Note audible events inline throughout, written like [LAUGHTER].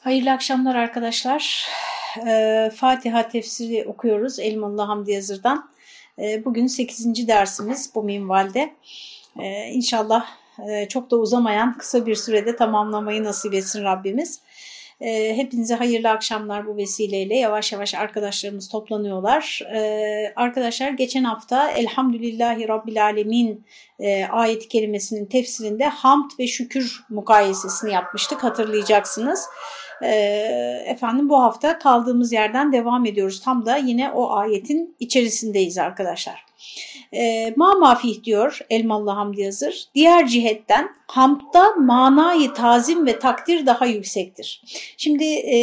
Hayırlı akşamlar arkadaşlar. Ee, Fatiha tefsiri okuyoruz Elmalı Hamdi Yazır'dan. Ee, bugün 8. dersimiz bu minvalde. Ee, inşallah e, çok da uzamayan kısa bir sürede tamamlamayı nasip etsin Rabbimiz. Ee, hepinize hayırlı akşamlar bu vesileyle. Yavaş yavaş arkadaşlarımız toplanıyorlar. Ee, arkadaşlar geçen hafta Elhamdülillahi Rabbil Alemin e, ayet kelimesinin tefsirinde hamd ve şükür mukayesesini yapmıştık hatırlayacaksınız. Ee, efendim bu hafta kaldığımız yerden devam ediyoruz. Tam da yine o ayetin içerisindeyiz arkadaşlar. E, ma mafih diyor Elmalı Hamdi Yazır. Diğer cihetten hamdda manayı tazim ve takdir daha yüksektir. Şimdi e,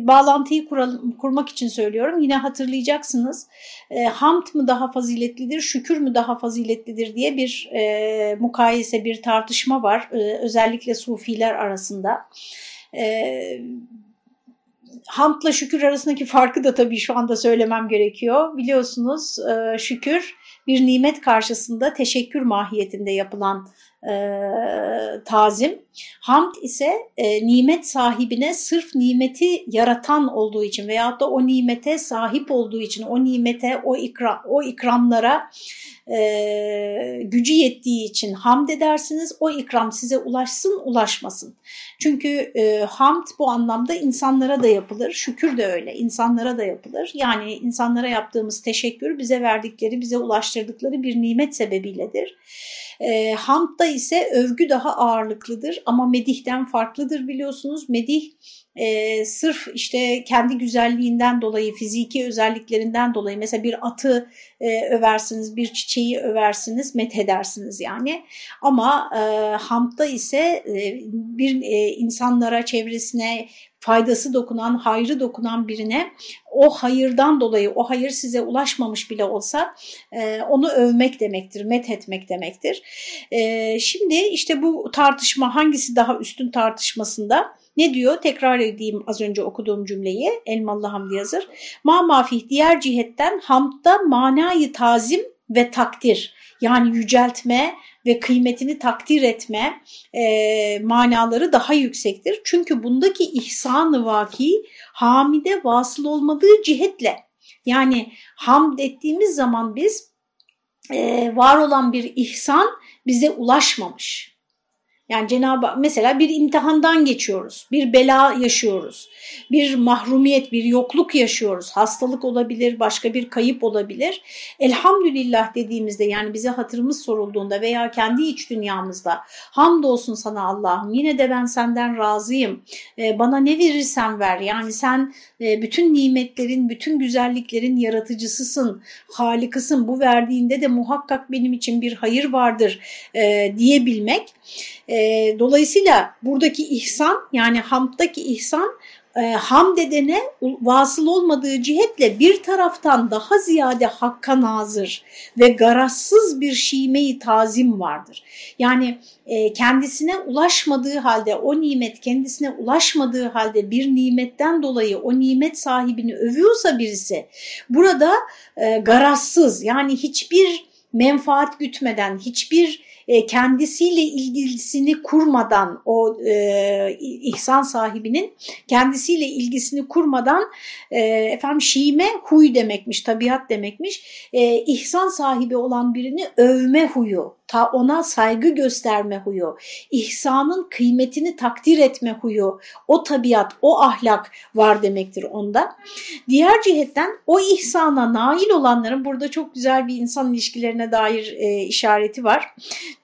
bağlantıyı kuralım, kurmak için söylüyorum. Yine hatırlayacaksınız. E, hamd mı daha faziletlidir, şükür mü daha faziletlidir diye bir e, mukayese, bir tartışma var. E, özellikle sufiler arasında. E, hamdla şükür arasındaki farkı da tabii şu anda söylemem gerekiyor. Biliyorsunuz e, şükür bir nimet karşısında teşekkür mahiyetinde yapılan e, tazim. Hamd ise e, nimet sahibine sırf nimeti yaratan olduğu için veyahut da o nimete sahip olduğu için, o nimete, o, ikram, o ikramlara e, gücü yettiği için hamd edersiniz. O ikram size ulaşsın, ulaşmasın. Çünkü e, hamd bu anlamda insanlara da yapılır. Şükür de öyle. insanlara da yapılır. Yani insanlara yaptığımız teşekkür bize verdikleri, bize ulaştırdıkları bir nimet sebebiyledir. E, hamdda ise övgü daha ağırlıklıdır ama medihten farklıdır biliyorsunuz. Medih e, sırf işte kendi güzelliğinden dolayı, fiziki özelliklerinden dolayı mesela bir atı e, översiniz, bir çiçeği översiniz, methedersiniz yani. Ama e, hamdda ise e, bir e, insanlara, çevresine faydası dokunan, hayrı dokunan birine o hayırdan dolayı, o hayır size ulaşmamış bile olsa e, onu övmek demektir, methetmek demektir. E, şimdi işte bu tartışma hangisi daha üstün tartışmasında ne diyor? Tekrar edeyim az önce okuduğum cümleyi Elmalı Hamdi Yazır. Ma mafih diğer cihetten hamdda manayı tazim ve takdir yani yüceltme ve kıymetini takdir etme e, manaları daha yüksektir. Çünkü bundaki ihsan-ı vaki hamide vasıl olmadığı cihetle yani hamd ettiğimiz zaman biz e, var olan bir ihsan bize ulaşmamış yani Cenab-ı mesela bir imtihandan geçiyoruz, bir bela yaşıyoruz, bir mahrumiyet, bir yokluk yaşıyoruz. Hastalık olabilir, başka bir kayıp olabilir. Elhamdülillah dediğimizde yani bize hatırımız sorulduğunda veya kendi iç dünyamızda hamdolsun sana Allah'ım yine de ben senden razıyım. Ee, bana ne verirsen ver yani sen e, bütün nimetlerin, bütün güzelliklerin yaratıcısısın, halikısın. Bu verdiğinde de muhakkak benim için bir hayır vardır e, diyebilmek. E, dolayısıyla buradaki ihsan yani hamdaki ihsan e, hamd edene vasıl olmadığı cihetle bir taraftan daha ziyade hakka nazır ve garazsız bir şimeyi tazim vardır. Yani e, kendisine ulaşmadığı halde o nimet kendisine ulaşmadığı halde bir nimetten dolayı o nimet sahibini övüyorsa birisi burada e, garazsız yani hiçbir menfaat gütmeden hiçbir e, kendisiyle ilgisini kurmadan o e, ihsan sahibinin kendisiyle ilgisini kurmadan e, efendim şiime huy demekmiş, tabiat demekmiş. E, ihsan sahibi olan birini övme huyu, ta ona saygı gösterme huyu, ihsanın kıymetini takdir etme huyu, o tabiat, o ahlak var demektir onda. Diğer cihetten o ihsana nail olanların burada çok güzel bir insan ilişkilerine dair e, işareti var.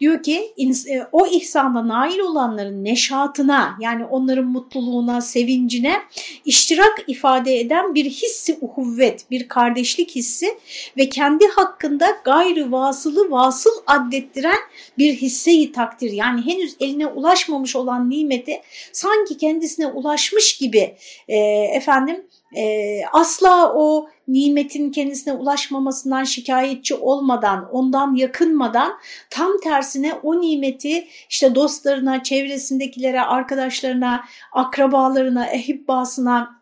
Diyor ki e, o ihsana nail olanların neşatına yani onların mutluluğuna, sevincine iştirak ifade eden bir hissi uhuvvet, bir kardeşlik hissi ve kendi hakkında gayrı vasılı vasıl addettiren bir hisseyi takdir. Yani henüz eline ulaşmamış olan nimeti sanki kendisine ulaşmış gibi e, efendim e, asla o nimetin kendisine ulaşmamasından şikayetçi olmadan, ondan yakınmadan tam tersine o nimeti işte dostlarına, çevresindekilere, arkadaşlarına, akrabalarına, ehibbasına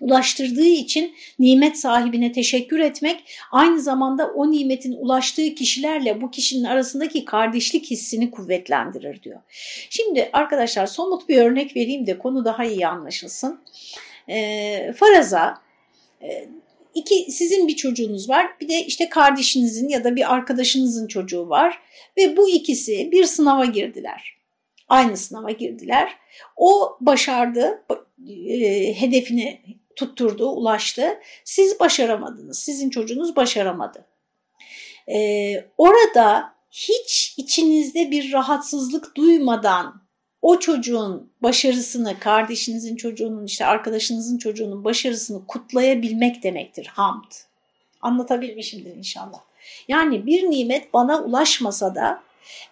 ulaştırdığı için nimet sahibine teşekkür etmek aynı zamanda o nimetin ulaştığı kişilerle bu kişinin arasındaki kardeşlik hissini kuvvetlendirir diyor. Şimdi arkadaşlar somut bir örnek vereyim de konu daha iyi anlaşılsın. E, faraza e, iki, sizin bir çocuğunuz var bir de işte kardeşinizin ya da bir arkadaşınızın çocuğu var ve bu ikisi bir sınava girdiler. Aynı sınava girdiler. O başardı, e, hedefini tutturdu, ulaştı. Siz başaramadınız, sizin çocuğunuz başaramadı. Ee, orada hiç içinizde bir rahatsızlık duymadan o çocuğun başarısını, kardeşinizin çocuğunun, işte arkadaşınızın çocuğunun başarısını kutlayabilmek demektir hamd. Anlatabilmişimdir inşallah. Yani bir nimet bana ulaşmasa da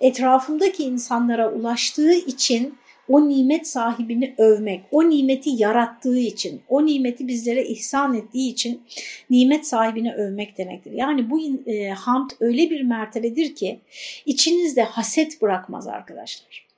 etrafımdaki insanlara ulaştığı için o nimet sahibini övmek, o nimeti yarattığı için, o nimeti bizlere ihsan ettiği için nimet sahibini övmek demektir. Yani bu e, hamd öyle bir mertebedir ki içinizde haset bırakmaz arkadaşlar.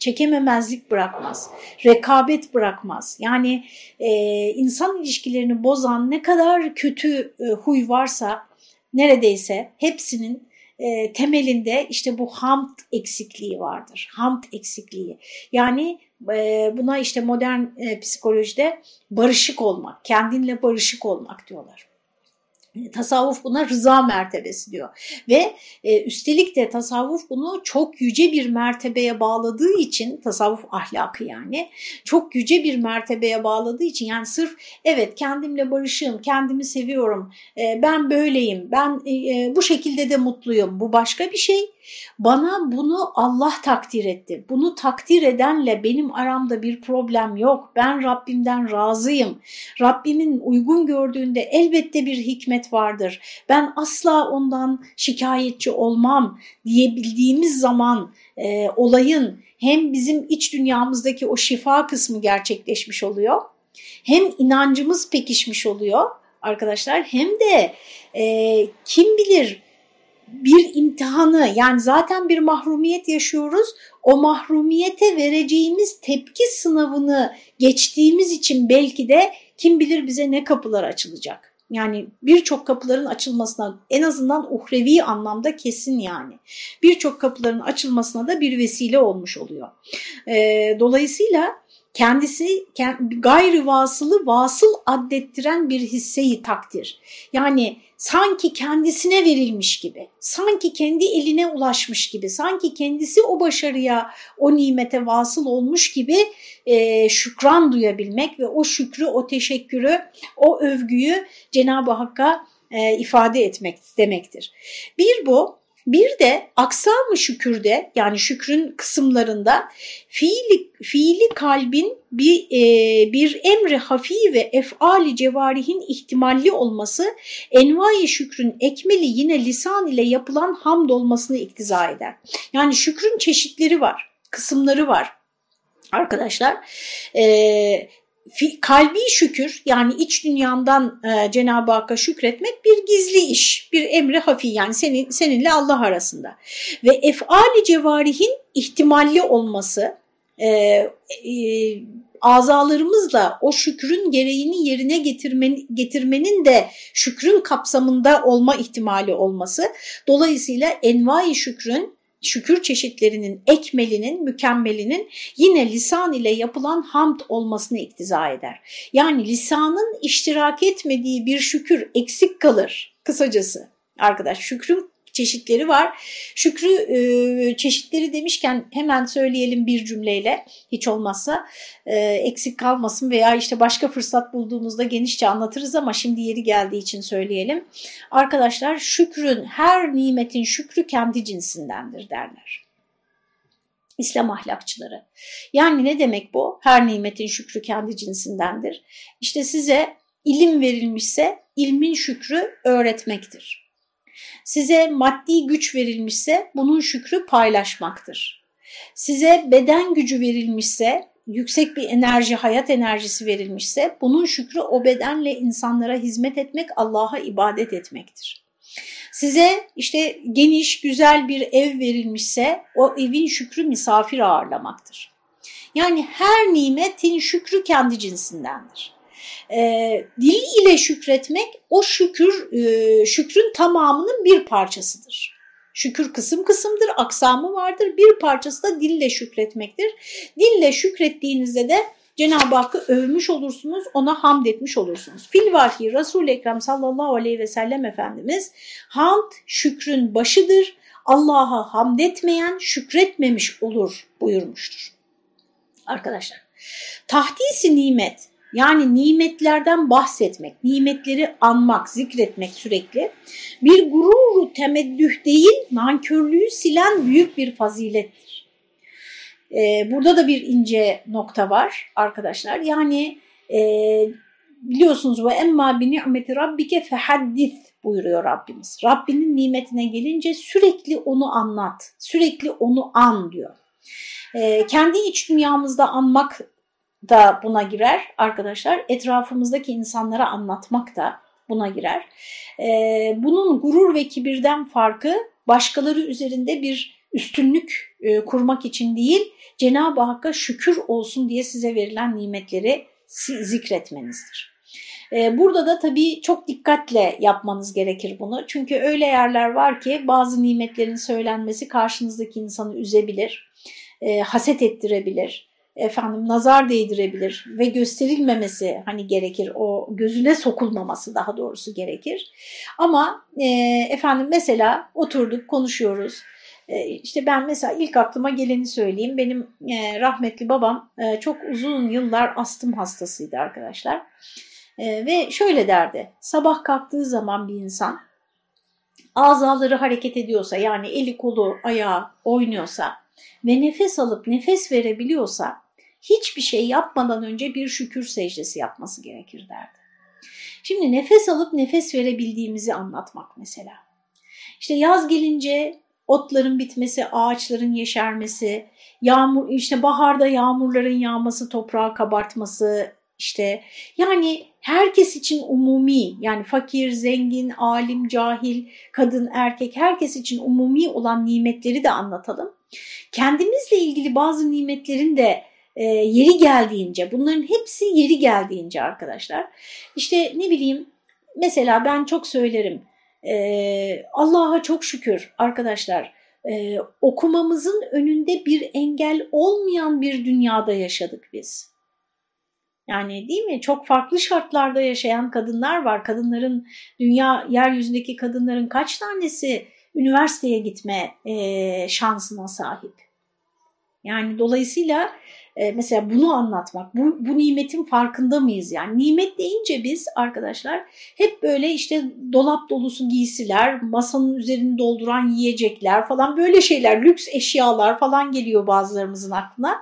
Çekememezlik bırakmaz, rekabet bırakmaz. Yani e, insan ilişkilerini bozan ne kadar kötü e, huy varsa neredeyse hepsinin e, temelinde işte bu hamd eksikliği vardır. Hamd eksikliği. Yani e, buna işte modern e, psikolojide barışık olmak, kendinle barışık olmak diyorlar. Tasavvuf buna rıza mertebesi diyor ve e, üstelik de tasavvuf bunu çok yüce bir mertebeye bağladığı için tasavvuf ahlakı yani çok yüce bir mertebeye bağladığı için yani sırf evet kendimle barışığım, kendimi seviyorum, e, ben böyleyim, ben e, e bu şekilde de mutluyum bu başka bir şey bana bunu Allah takdir etti. Bunu takdir edenle benim aramda bir problem yok. Ben Rabbimden razıyım. Rabbimin uygun gördüğünde elbette bir hikmet vardır. Ben asla ondan şikayetçi olmam diyebildiğimiz zaman e, olayın hem bizim iç dünyamızdaki o şifa kısmı gerçekleşmiş oluyor. Hem inancımız pekişmiş oluyor arkadaşlar hem de e, kim bilir bir imtihanı yani zaten bir mahrumiyet yaşıyoruz. O mahrumiyete vereceğimiz tepki sınavını geçtiğimiz için belki de kim bilir bize ne kapılar açılacak. Yani birçok kapıların açılmasına en azından uhrevi anlamda kesin yani. Birçok kapıların açılmasına da bir vesile olmuş oluyor. Ee, dolayısıyla kendisi gayri vasılı vasıl addettiren bir hisseyi takdir. Yani sanki kendisine verilmiş gibi, sanki kendi eline ulaşmış gibi, sanki kendisi o başarıya, o nimete vasıl olmuş gibi e, şükran duyabilmek ve o şükrü, o teşekkürü, o övgüyü Cenab-ı Hakk'a e, ifade etmek demektir. Bir bu, bir de aksam-ı şükürde yani şükrün kısımlarında fiili, fiili kalbin bir, e, bir emri hafi ve efali cevarihin ihtimalli olması envai şükrün ekmeli yine lisan ile yapılan hamd olmasını iktiza eder. Yani şükrün çeşitleri var, kısımları var arkadaşlar. E, kalbi şükür yani iç dünyandan e, Cenab-ı Hakk'a şükretmek bir gizli iş, bir emri hafi yani senin seninle Allah arasında. Ve efali cevarihin ihtimalli olması, e, e, azalarımızla o şükrün gereğini yerine getirmen, getirmenin de şükrün kapsamında olma ihtimali olması. Dolayısıyla envai şükrün şükür çeşitlerinin ekmelinin, mükemmelinin yine lisan ile yapılan hamd olmasını iktiza eder. Yani lisanın iştirak etmediği bir şükür eksik kalır kısacası. Arkadaş şükrün çeşitleri var. Şükrü e, çeşitleri demişken hemen söyleyelim bir cümleyle hiç olmazsa e, eksik kalmasın veya işte başka fırsat bulduğumuzda genişçe anlatırız ama şimdi yeri geldiği için söyleyelim. Arkadaşlar şükrün her nimetin şükrü kendi cinsindendir derler. İslam ahlakçıları. Yani ne demek bu? Her nimetin şükrü kendi cinsindendir. İşte size ilim verilmişse ilmin şükrü öğretmektir. Size maddi güç verilmişse bunun şükrü paylaşmaktır. Size beden gücü verilmişse, yüksek bir enerji, hayat enerjisi verilmişse bunun şükrü o bedenle insanlara hizmet etmek, Allah'a ibadet etmektir. Size işte geniş, güzel bir ev verilmişse o evin şükrü misafir ağırlamaktır. Yani her nimetin şükrü kendi cinsindendir. E, dil ile şükretmek o şükür e, şükrün tamamının bir parçasıdır. Şükür kısım kısımdır, aksamı vardır. Bir parçası da dille şükretmektir. Dille şükrettiğinizde de Cenab-ı Hakk'ı övmüş olursunuz, ona hamd etmiş olursunuz. Filvahi Resul-i Ekrem sallallahu aleyhi ve sellem Efendimiz hamd şükrün başıdır. Allah'a hamd etmeyen şükretmemiş olur buyurmuştur. Arkadaşlar tahdisi nimet yani nimetlerden bahsetmek, nimetleri anmak, zikretmek sürekli bir gururu temeddüh değil, nankörlüğü silen büyük bir fazilettir. Ee, burada da bir ince nokta var arkadaşlar. Yani e, biliyorsunuz ve emma bi ni'meti rabbike fehaddis buyuruyor Rabbimiz. Rabbinin nimetine gelince sürekli onu anlat, sürekli onu an diyor. Ee, kendi iç dünyamızda anmak da buna girer arkadaşlar. Etrafımızdaki insanlara anlatmak da buna girer. Ee, bunun gurur ve kibirden farkı başkaları üzerinde bir üstünlük e, kurmak için değil, Cenab-ı Hakk'a şükür olsun diye size verilen nimetleri zikretmenizdir. Ee, burada da tabii çok dikkatle yapmanız gerekir bunu. Çünkü öyle yerler var ki bazı nimetlerin söylenmesi karşınızdaki insanı üzebilir, e, haset ettirebilir efendim nazar değdirebilir ve gösterilmemesi hani gerekir. O gözüne sokulmaması daha doğrusu gerekir. Ama e, efendim mesela oturduk konuşuyoruz. E, işte ben mesela ilk aklıma geleni söyleyeyim. Benim e, rahmetli babam e, çok uzun yıllar astım hastasıydı arkadaşlar. E, ve şöyle derdi. Sabah kalktığı zaman bir insan azaları hareket ediyorsa yani eli kolu ayağı oynuyorsa ve nefes alıp nefes verebiliyorsa hiçbir şey yapmadan önce bir şükür secdesi yapması gerekir derdi. Şimdi nefes alıp nefes verebildiğimizi anlatmak mesela. İşte yaz gelince otların bitmesi, ağaçların yeşermesi, yağmur işte baharda yağmurların yağması, toprağı kabartması, işte yani herkes için umumi yani fakir, zengin, alim, cahil, kadın, erkek herkes için umumi olan nimetleri de anlatalım. Kendimizle ilgili bazı nimetlerin de e, yeri geldiğince bunların hepsi yeri geldiğince arkadaşlar işte ne bileyim mesela ben çok söylerim e, Allah'a çok şükür arkadaşlar e, okumamızın önünde bir engel olmayan bir dünyada yaşadık biz. Yani değil mi? Çok farklı şartlarda yaşayan kadınlar var. Kadınların, dünya yeryüzündeki kadınların kaç tanesi üniversiteye gitme e, şansına sahip? Yani dolayısıyla e, mesela bunu anlatmak, bu, bu nimetin farkında mıyız? Yani nimet deyince biz arkadaşlar hep böyle işte dolap dolusu giysiler, masanın üzerini dolduran yiyecekler falan böyle şeyler, lüks eşyalar falan geliyor bazılarımızın aklına.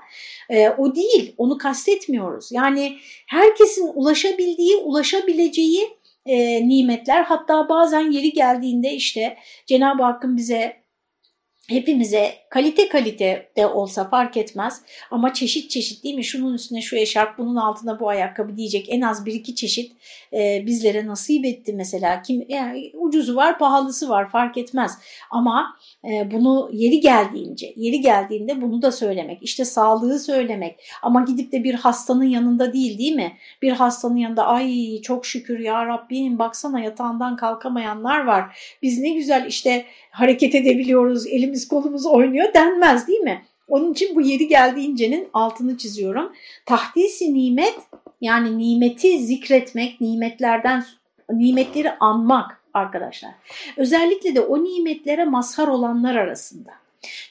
E, o değil, onu kastetmiyoruz. Yani herkesin ulaşabildiği, ulaşabileceği e, nimetler hatta bazen yeri geldiğinde işte Cenab-ı Hakk'ın bize hepimize kalite kalite de olsa fark etmez. Ama çeşit çeşit değil mi? Şunun üstüne şu eşarp bunun altına bu ayakkabı diyecek en az bir iki çeşit e, bizlere nasip etti mesela. Kim yani ucuzu var pahalısı var fark etmez. Ama e, bunu yeri geldiğince yeri geldiğinde bunu da söylemek işte sağlığı söylemek. Ama gidip de bir hastanın yanında değil değil mi? Bir hastanın yanında ay çok şükür ya Rabbim baksana yatağından kalkamayanlar var. Biz ne güzel işte hareket edebiliyoruz elimiz kolumuz oynuyor denmez değil mi? Onun için bu yeri geldiğincenin altını çiziyorum. Tahdisi nimet yani nimeti zikretmek, nimetlerden nimetleri anmak arkadaşlar. Özellikle de o nimetlere mazhar olanlar arasında.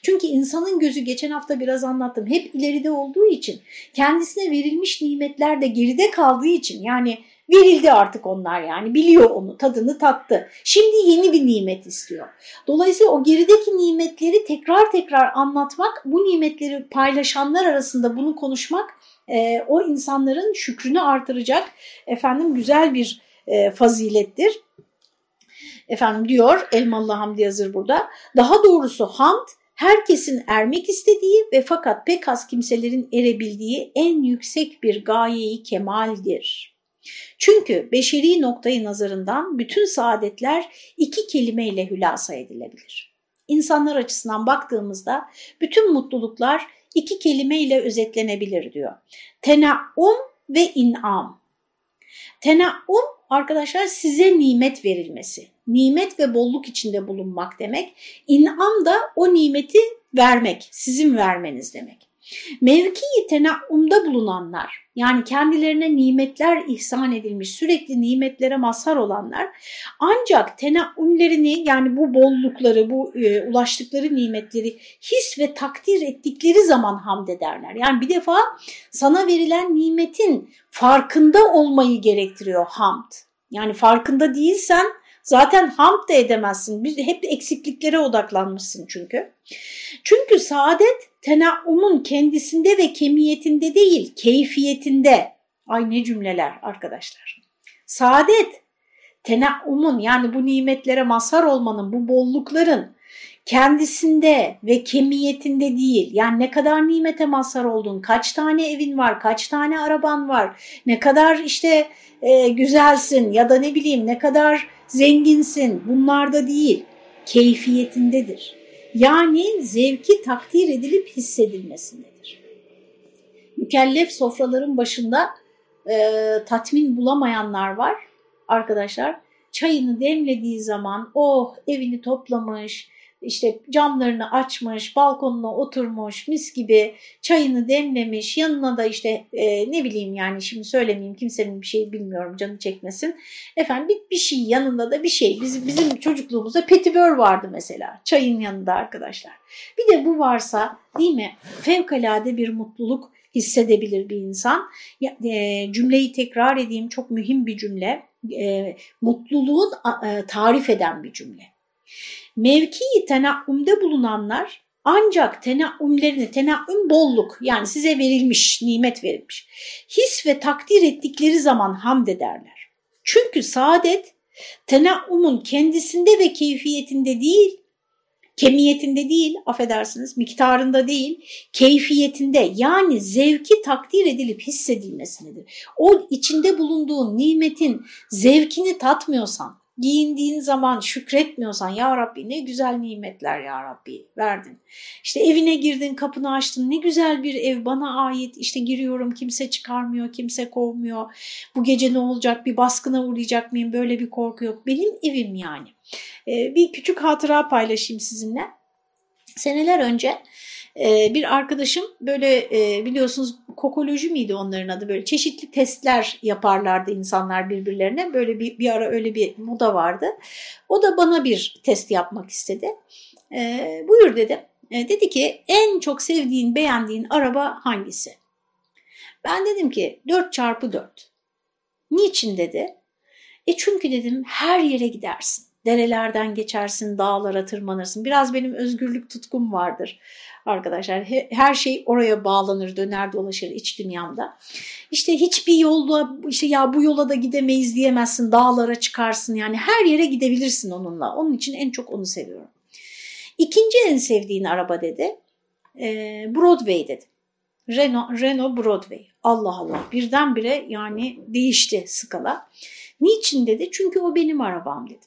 Çünkü insanın gözü geçen hafta biraz anlattım hep ileride olduğu için kendisine verilmiş nimetler de geride kaldığı için yani Verildi artık onlar yani biliyor onu tadını tattı. Şimdi yeni bir nimet istiyor. Dolayısıyla o gerideki nimetleri tekrar tekrar anlatmak, bu nimetleri paylaşanlar arasında bunu konuşmak e, o insanların şükrünü artıracak efendim güzel bir e, fazilettir. Efendim diyor Elmalı Hamdi Yazır burada. Daha doğrusu hamd herkesin ermek istediği ve fakat pek az kimselerin erebildiği en yüksek bir gayeyi kemaldir. Çünkü beşeri noktayı nazarından bütün saadetler iki kelimeyle hülasa edilebilir. İnsanlar açısından baktığımızda bütün mutluluklar iki kelimeyle özetlenebilir diyor. Tenaum ve inam. Tenaum arkadaşlar size nimet verilmesi. Nimet ve bolluk içinde bulunmak demek. İn'am da o nimeti vermek, sizin vermeniz demek. Mevki tenaumda bulunanlar yani kendilerine nimetler ihsan edilmiş sürekli nimetlere mazhar olanlar ancak tenaumlerini yani bu bollukları bu e, ulaştıkları nimetleri his ve takdir ettikleri zaman hamd ederler. Yani bir defa sana verilen nimetin farkında olmayı gerektiriyor hamd. Yani farkında değilsen Zaten hamd da edemezsin. Biz hep eksikliklere odaklanmışsın çünkü. Çünkü saadet tenaumun kendisinde ve kemiyetinde değil, keyfiyetinde. Ay ne cümleler arkadaşlar. Saadet tenaumun yani bu nimetlere mazhar olmanın, bu bollukların kendisinde ve kemiyetinde değil. Yani ne kadar nimete mazhar oldun, kaç tane evin var, kaç tane araban var, ne kadar işte e, güzelsin ya da ne bileyim ne kadar zenginsin bunlarda değil, keyfiyetindedir. Yani zevki takdir edilip hissedilmesindedir. Mükellef sofraların başında e, tatmin bulamayanlar var arkadaşlar. Çayını demlediği zaman oh evini toplamış, işte camlarını açmış, balkonuna oturmuş, mis gibi çayını demlemiş, yanına da işte e, ne bileyim yani şimdi söylemeyeyim kimsenin bir şey bilmiyorum canı çekmesin. Efendim bir, bir şey yanında da bir şey. Bizim, bizim çocukluğumuzda petibör vardı mesela çayın yanında arkadaşlar. Bir de bu varsa değil mi fevkalade bir mutluluk hissedebilir bir insan. E, cümleyi tekrar edeyim çok mühim bir cümle. E, mutluluğun e, tarif eden bir cümle. Mevki tenaumde bulunanlar ancak tenaumlerini, tenaum bolluk yani size verilmiş, nimet verilmiş. His ve takdir ettikleri zaman hamd ederler. Çünkü saadet tenaumun kendisinde ve keyfiyetinde değil, kemiyetinde değil, affedersiniz, miktarında değil, keyfiyetinde yani zevki takdir edilip hissedilmesindedir. O içinde bulunduğun nimetin zevkini tatmıyorsan, giyindiğin zaman şükretmiyorsan ya Rabbi ne güzel nimetler ya Rabbi verdin. İşte evine girdin kapını açtın ne güzel bir ev bana ait işte giriyorum kimse çıkarmıyor kimse kovmuyor. Bu gece ne olacak bir baskına uğrayacak mıyım böyle bir korku yok benim evim yani. Ee, bir küçük hatıra paylaşayım sizinle. Seneler önce ee, bir arkadaşım böyle e, biliyorsunuz kokoloji miydi onların adı böyle çeşitli testler yaparlardı insanlar birbirlerine böyle bir, bir ara öyle bir moda vardı. O da bana bir test yapmak istedi. E, buyur dedim. E, dedi ki en çok sevdiğin beğendiğin araba hangisi? Ben dedim ki 4 çarpı 4. Niçin dedi? E çünkü dedim her yere gidersin. Derelerden geçersin, dağlara tırmanırsın. Biraz benim özgürlük tutkum vardır arkadaşlar. Her şey oraya bağlanır, döner dolaşır iç dünyamda. İşte hiçbir yolda işte ya bu yola da gidemeyiz diyemezsin. Dağlara çıkarsın yani her yere gidebilirsin onunla. Onun için en çok onu seviyorum. İkinci en sevdiğin araba dedi. Broadway dedi. Renault, Renault Broadway. Allah Allah birdenbire yani değişti skala. Niçin dedi? Çünkü o benim arabam dedi.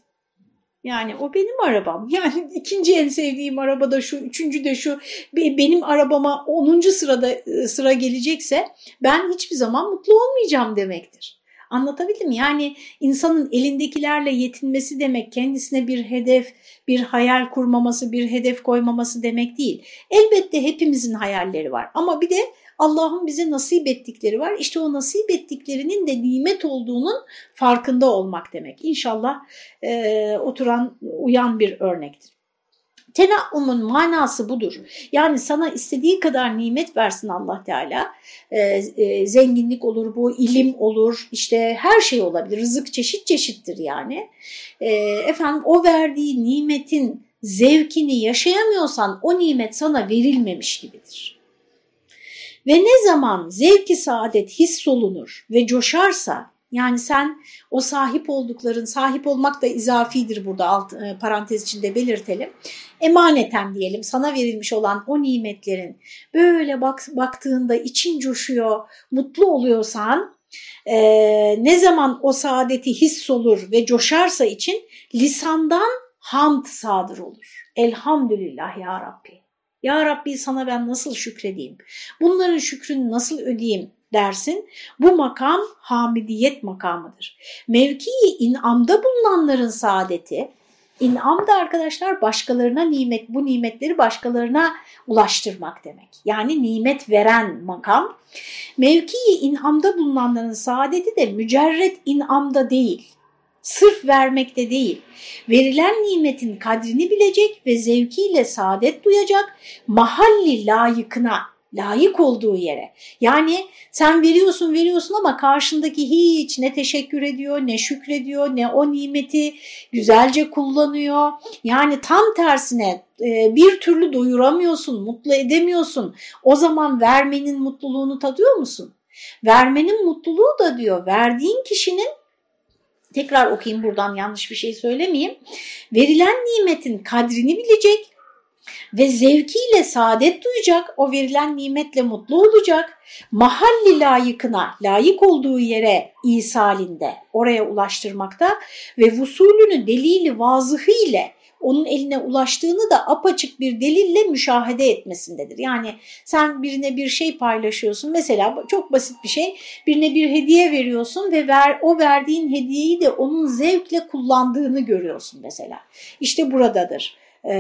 Yani o benim arabam. [LAUGHS] Yani ikinci en sevdiğim araba da şu, üçüncü de şu. Benim arabama onuncu sırada ıı, sıra gelecekse ben hiçbir zaman mutlu olmayacağım demektir. Anlatabildim mi? Yani insanın elindekilerle yetinmesi demek kendisine bir hedef, bir hayal kurmaması, bir hedef koymaması demek değil. Elbette hepimizin hayalleri var ama bir de Allah'ın bize nasip ettikleri var. İşte o nasip ettiklerinin de nimet olduğunun farkında olmak demek. İnşallah e, oturan, uyan bir örnektir. Tenaumun manası budur. Yani sana istediği kadar nimet versin Allah Teala. Ee, e, zenginlik olur bu, ilim olur, işte her şey olabilir. Rızık çeşit çeşittir yani. Ee, efendim o verdiği nimetin zevkini yaşayamıyorsan o nimet sana verilmemiş gibidir. Ve ne zaman zevki saadet hissolunur ve coşarsa yani sen o sahip oldukların, sahip olmak da izafidir burada alt, e, parantez içinde belirtelim. Emaneten diyelim sana verilmiş olan o nimetlerin böyle bak, baktığında için coşuyor, mutlu oluyorsan e, ne zaman o saadeti hissolur ve coşarsa için lisandan hamd sadır olur. Elhamdülillah ya Rabbi. Ya Rabbi sana ben nasıl şükredeyim? Bunların şükrünü nasıl ödeyeyim? dersin. Bu makam hamidiyet makamıdır. Mevkii inamda bulunanların saadeti, İnam da arkadaşlar başkalarına nimet, bu nimetleri başkalarına ulaştırmak demek. Yani nimet veren makam. Mevkii inamda bulunanların saadeti de mücerret inamda değil. Sırf vermekte değil. Verilen nimetin kadrini bilecek ve zevkiyle saadet duyacak, mahalli layıkına layık olduğu yere. Yani sen veriyorsun veriyorsun ama karşındaki hiç ne teşekkür ediyor, ne şükrediyor, ne o nimeti güzelce kullanıyor. Yani tam tersine e, bir türlü doyuramıyorsun, mutlu edemiyorsun. O zaman vermenin mutluluğunu tadıyor musun? Vermenin mutluluğu da diyor verdiğin kişinin tekrar okuyayım buradan yanlış bir şey söylemeyeyim. Verilen nimetin kadrini bilecek, ve zevkiyle saadet duyacak, o verilen nimetle mutlu olacak, mahalli layıkına, layık olduğu yere isalinde, oraya ulaştırmakta ve vusulünü delili vazıhı ile onun eline ulaştığını da apaçık bir delille müşahede etmesindedir. Yani sen birine bir şey paylaşıyorsun mesela çok basit bir şey birine bir hediye veriyorsun ve ver, o verdiğin hediyeyi de onun zevkle kullandığını görüyorsun mesela. İşte buradadır e,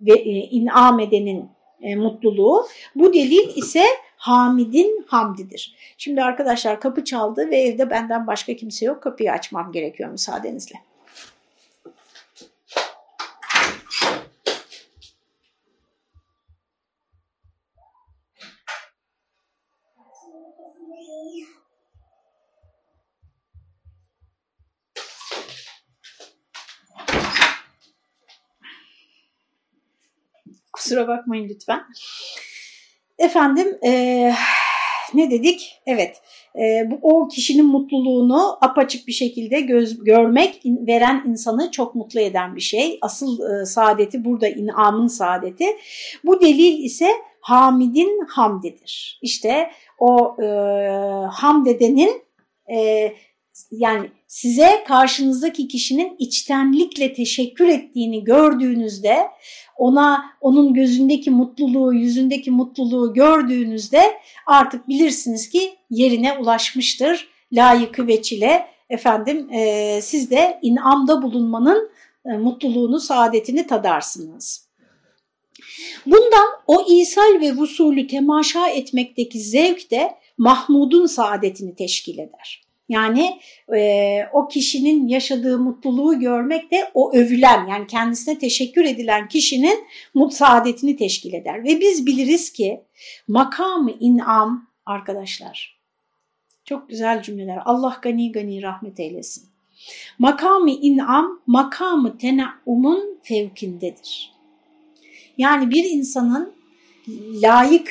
ve e, inam edenin e, mutluluğu. Bu delil ise Hamid'in hamdidir. Şimdi arkadaşlar kapı çaldı ve evde benden başka kimse yok. Kapıyı açmam gerekiyor müsaadenizle. Kusura bakmayın lütfen. Efendim e, ne dedik? Evet e, bu, o kişinin mutluluğunu apaçık bir şekilde göz, görmek veren insanı çok mutlu eden bir şey. Asıl e, saadeti burada inamın saadeti. Bu delil ise Hamid'in hamdidir. İşte o e, hamd edenin e, yani size karşınızdaki kişinin içtenlikle teşekkür ettiğini gördüğünüzde ona onun gözündeki mutluluğu, yüzündeki mutluluğu gördüğünüzde artık bilirsiniz ki yerine ulaşmıştır. Layıkı veçile efendim e, siz de inamda bulunmanın e, mutluluğunu, saadetini tadarsınız. Bundan o isal ve vusulü temaşa etmekteki zevk de Mahmud'un saadetini teşkil eder. Yani e, o kişinin yaşadığı mutluluğu görmek de o övülen yani kendisine teşekkür edilen kişinin mut saadetini teşkil eder. Ve biz biliriz ki makamı inam arkadaşlar çok güzel cümleler Allah gani gani rahmet eylesin. Makamı inam makamı tenaumun fevkindedir. Yani bir insanın layık,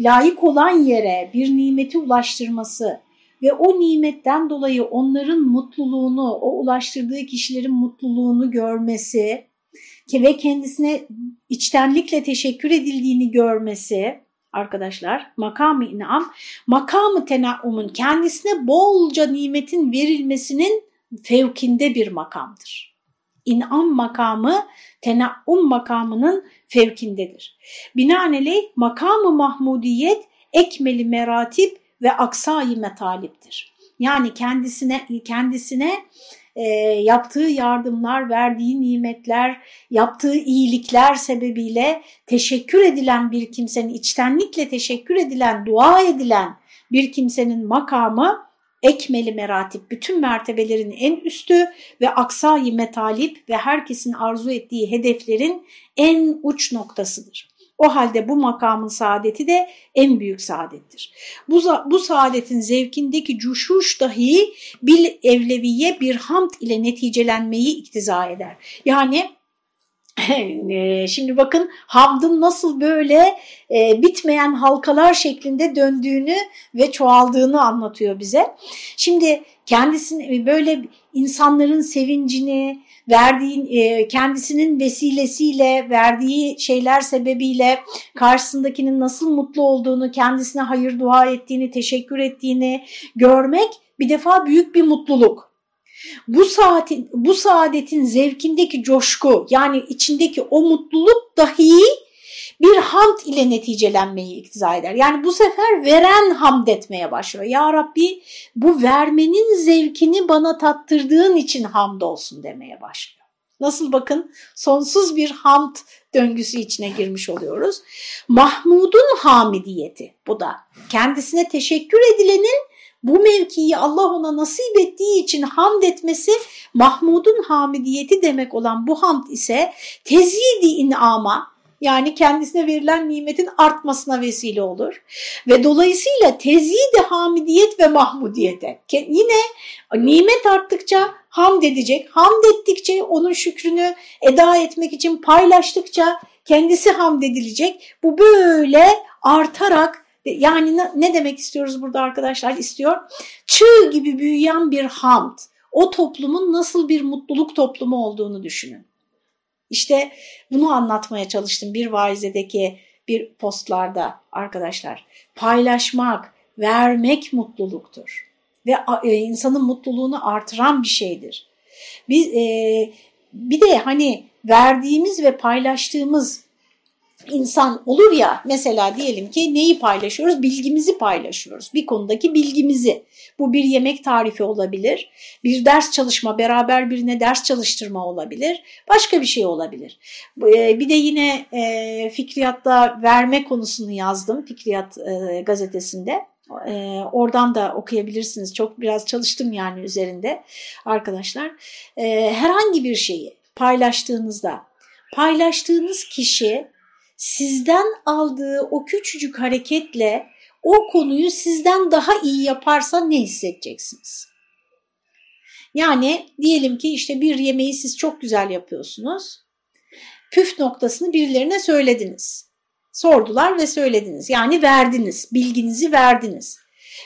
layık olan yere bir nimeti ulaştırması ve o nimetten dolayı onların mutluluğunu, o ulaştırdığı kişilerin mutluluğunu görmesi ve kendisine içtenlikle teşekkür edildiğini görmesi arkadaşlar makamı inam, makamı tenaumun kendisine bolca nimetin verilmesinin fevkinde bir makamdır. İnam makamı tenaum makamının fevkindedir. Binaenaleyh makamı mahmudiyet ekmeli meratip ve aksai metaliptir. Yani kendisine kendisine e, yaptığı yardımlar, verdiği nimetler, yaptığı iyilikler sebebiyle teşekkür edilen bir kimsenin, içtenlikle teşekkür edilen, dua edilen bir kimsenin makamı ekmeli meratip, bütün mertebelerin en üstü ve aksai metalip ve herkesin arzu ettiği hedeflerin en uç noktasıdır. O halde bu makamın saadeti de en büyük saadettir. Bu, bu saadetin zevkindeki cuşuş dahi bil evleviye bir hamd ile neticelenmeyi iktiza eder. Yani [LAUGHS] Şimdi bakın hamdın nasıl böyle e, bitmeyen halkalar şeklinde döndüğünü ve çoğaldığını anlatıyor bize. Şimdi kendisini böyle insanların sevincini, verdiği e, kendisinin vesilesiyle verdiği şeyler sebebiyle karşısındakinin nasıl mutlu olduğunu, kendisine hayır dua ettiğini, teşekkür ettiğini görmek bir defa büyük bir mutluluk. Bu saatin, bu saadetin zevkindeki coşku yani içindeki o mutluluk dahi bir hamd ile neticelenmeyi iktiza eder. Yani bu sefer veren hamd etmeye başlıyor. Ya Rabbi bu vermenin zevkini bana tattırdığın için hamd olsun demeye başlıyor. Nasıl bakın sonsuz bir hamd döngüsü içine girmiş oluyoruz. Mahmud'un hamidiyeti bu da. Kendisine teşekkür edilenin bu mevkiyi Allah ona nasip ettiği için hamd etmesi Mahmud'un hamidiyeti demek olan bu hamd ise tezyidi inama yani kendisine verilen nimetin artmasına vesile olur. Ve dolayısıyla tezyidi hamidiyet ve mahmudiyete. Yine nimet arttıkça hamd edecek. Hamd ettikçe onun şükrünü eda etmek için paylaştıkça kendisi hamd edilecek. Bu böyle artarak yani ne demek istiyoruz burada arkadaşlar istiyor? Çığ gibi büyüyen bir hamd. O toplumun nasıl bir mutluluk toplumu olduğunu düşünün. İşte bunu anlatmaya çalıştım bir vaizedeki bir postlarda arkadaşlar. Paylaşmak, vermek mutluluktur. Ve e, insanın mutluluğunu artıran bir şeydir. Biz, e, bir de hani verdiğimiz ve paylaştığımız insan olur ya mesela diyelim ki neyi paylaşıyoruz? Bilgimizi paylaşıyoruz. Bir konudaki bilgimizi. Bu bir yemek tarifi olabilir. Bir ders çalışma, beraber birine ders çalıştırma olabilir. Başka bir şey olabilir. E, bir de yine e, Fikriyat'ta verme konusunu yazdım Fikriyat e, gazetesinde. oradan da okuyabilirsiniz. Çok biraz çalıştım yani üzerinde arkadaşlar. herhangi bir şeyi paylaştığınızda paylaştığınız kişi sizden aldığı o küçücük hareketle o konuyu sizden daha iyi yaparsa ne hissedeceksiniz? Yani diyelim ki işte bir yemeği siz çok güzel yapıyorsunuz. Püf noktasını birilerine söylediniz. Sordular ve söylediniz. Yani verdiniz, bilginizi verdiniz.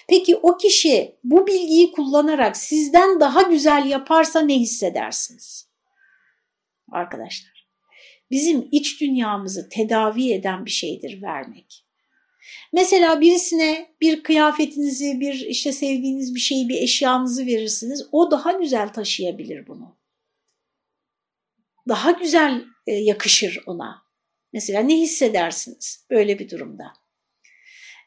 Peki o kişi bu bilgiyi kullanarak sizden daha güzel yaparsa ne hissedersiniz? Arkadaşlar bizim iç dünyamızı tedavi eden bir şeydir vermek. Mesela birisine bir kıyafetinizi, bir işte sevdiğiniz bir şeyi, bir eşyanızı verirsiniz. O daha güzel taşıyabilir bunu. Daha güzel e, yakışır ona. Mesela ne hissedersiniz böyle bir durumda?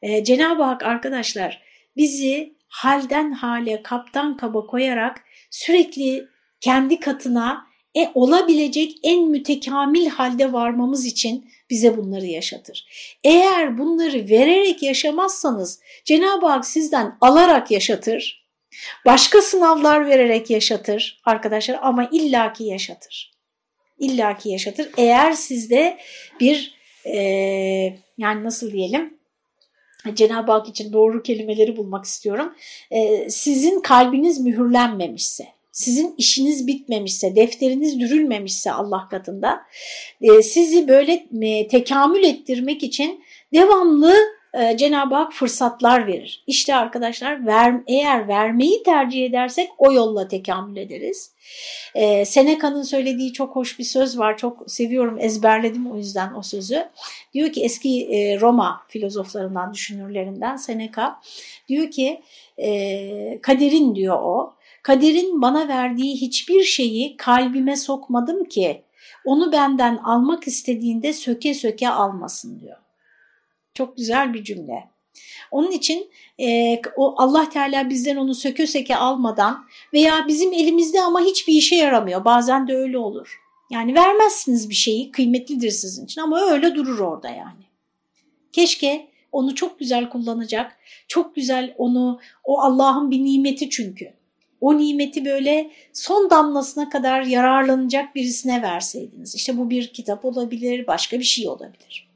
Ee, Cenab-ı Hak arkadaşlar bizi halden hale, kaptan kaba koyarak sürekli kendi katına e, olabilecek en mütekamil halde varmamız için bize bunları yaşatır. Eğer bunları vererek yaşamazsanız Cenab-ı Hak sizden alarak yaşatır, başka sınavlar vererek yaşatır arkadaşlar ama illaki yaşatır. İllaki yaşatır. Eğer sizde bir e, yani nasıl diyelim Cenab-ı Hak için doğru kelimeleri bulmak istiyorum. E, sizin kalbiniz mühürlenmemişse sizin işiniz bitmemişse, defteriniz dürülmemişse Allah katında e, sizi böyle e, tekamül ettirmek için devamlı e, Cenab-ı Hak fırsatlar verir. İşte arkadaşlar ver, eğer vermeyi tercih edersek o yolla tekamül ederiz. E, Seneca'nın söylediği çok hoş bir söz var. Çok seviyorum, ezberledim o yüzden o sözü. Diyor ki eski e, Roma filozoflarından, düşünürlerinden Seneca diyor ki e, kaderin diyor o Kaderin bana verdiği hiçbir şeyi kalbime sokmadım ki onu benden almak istediğinde söke söke almasın diyor. Çok güzel bir cümle. Onun için e, o Allah Teala bizden onu söke söke almadan veya bizim elimizde ama hiçbir işe yaramıyor. Bazen de öyle olur. Yani vermezsiniz bir şeyi kıymetlidir sizin için ama öyle durur orada yani. Keşke onu çok güzel kullanacak, çok güzel onu, o Allah'ın bir nimeti çünkü o nimeti böyle son damlasına kadar yararlanacak birisine verseydiniz. İşte bu bir kitap olabilir, başka bir şey olabilir.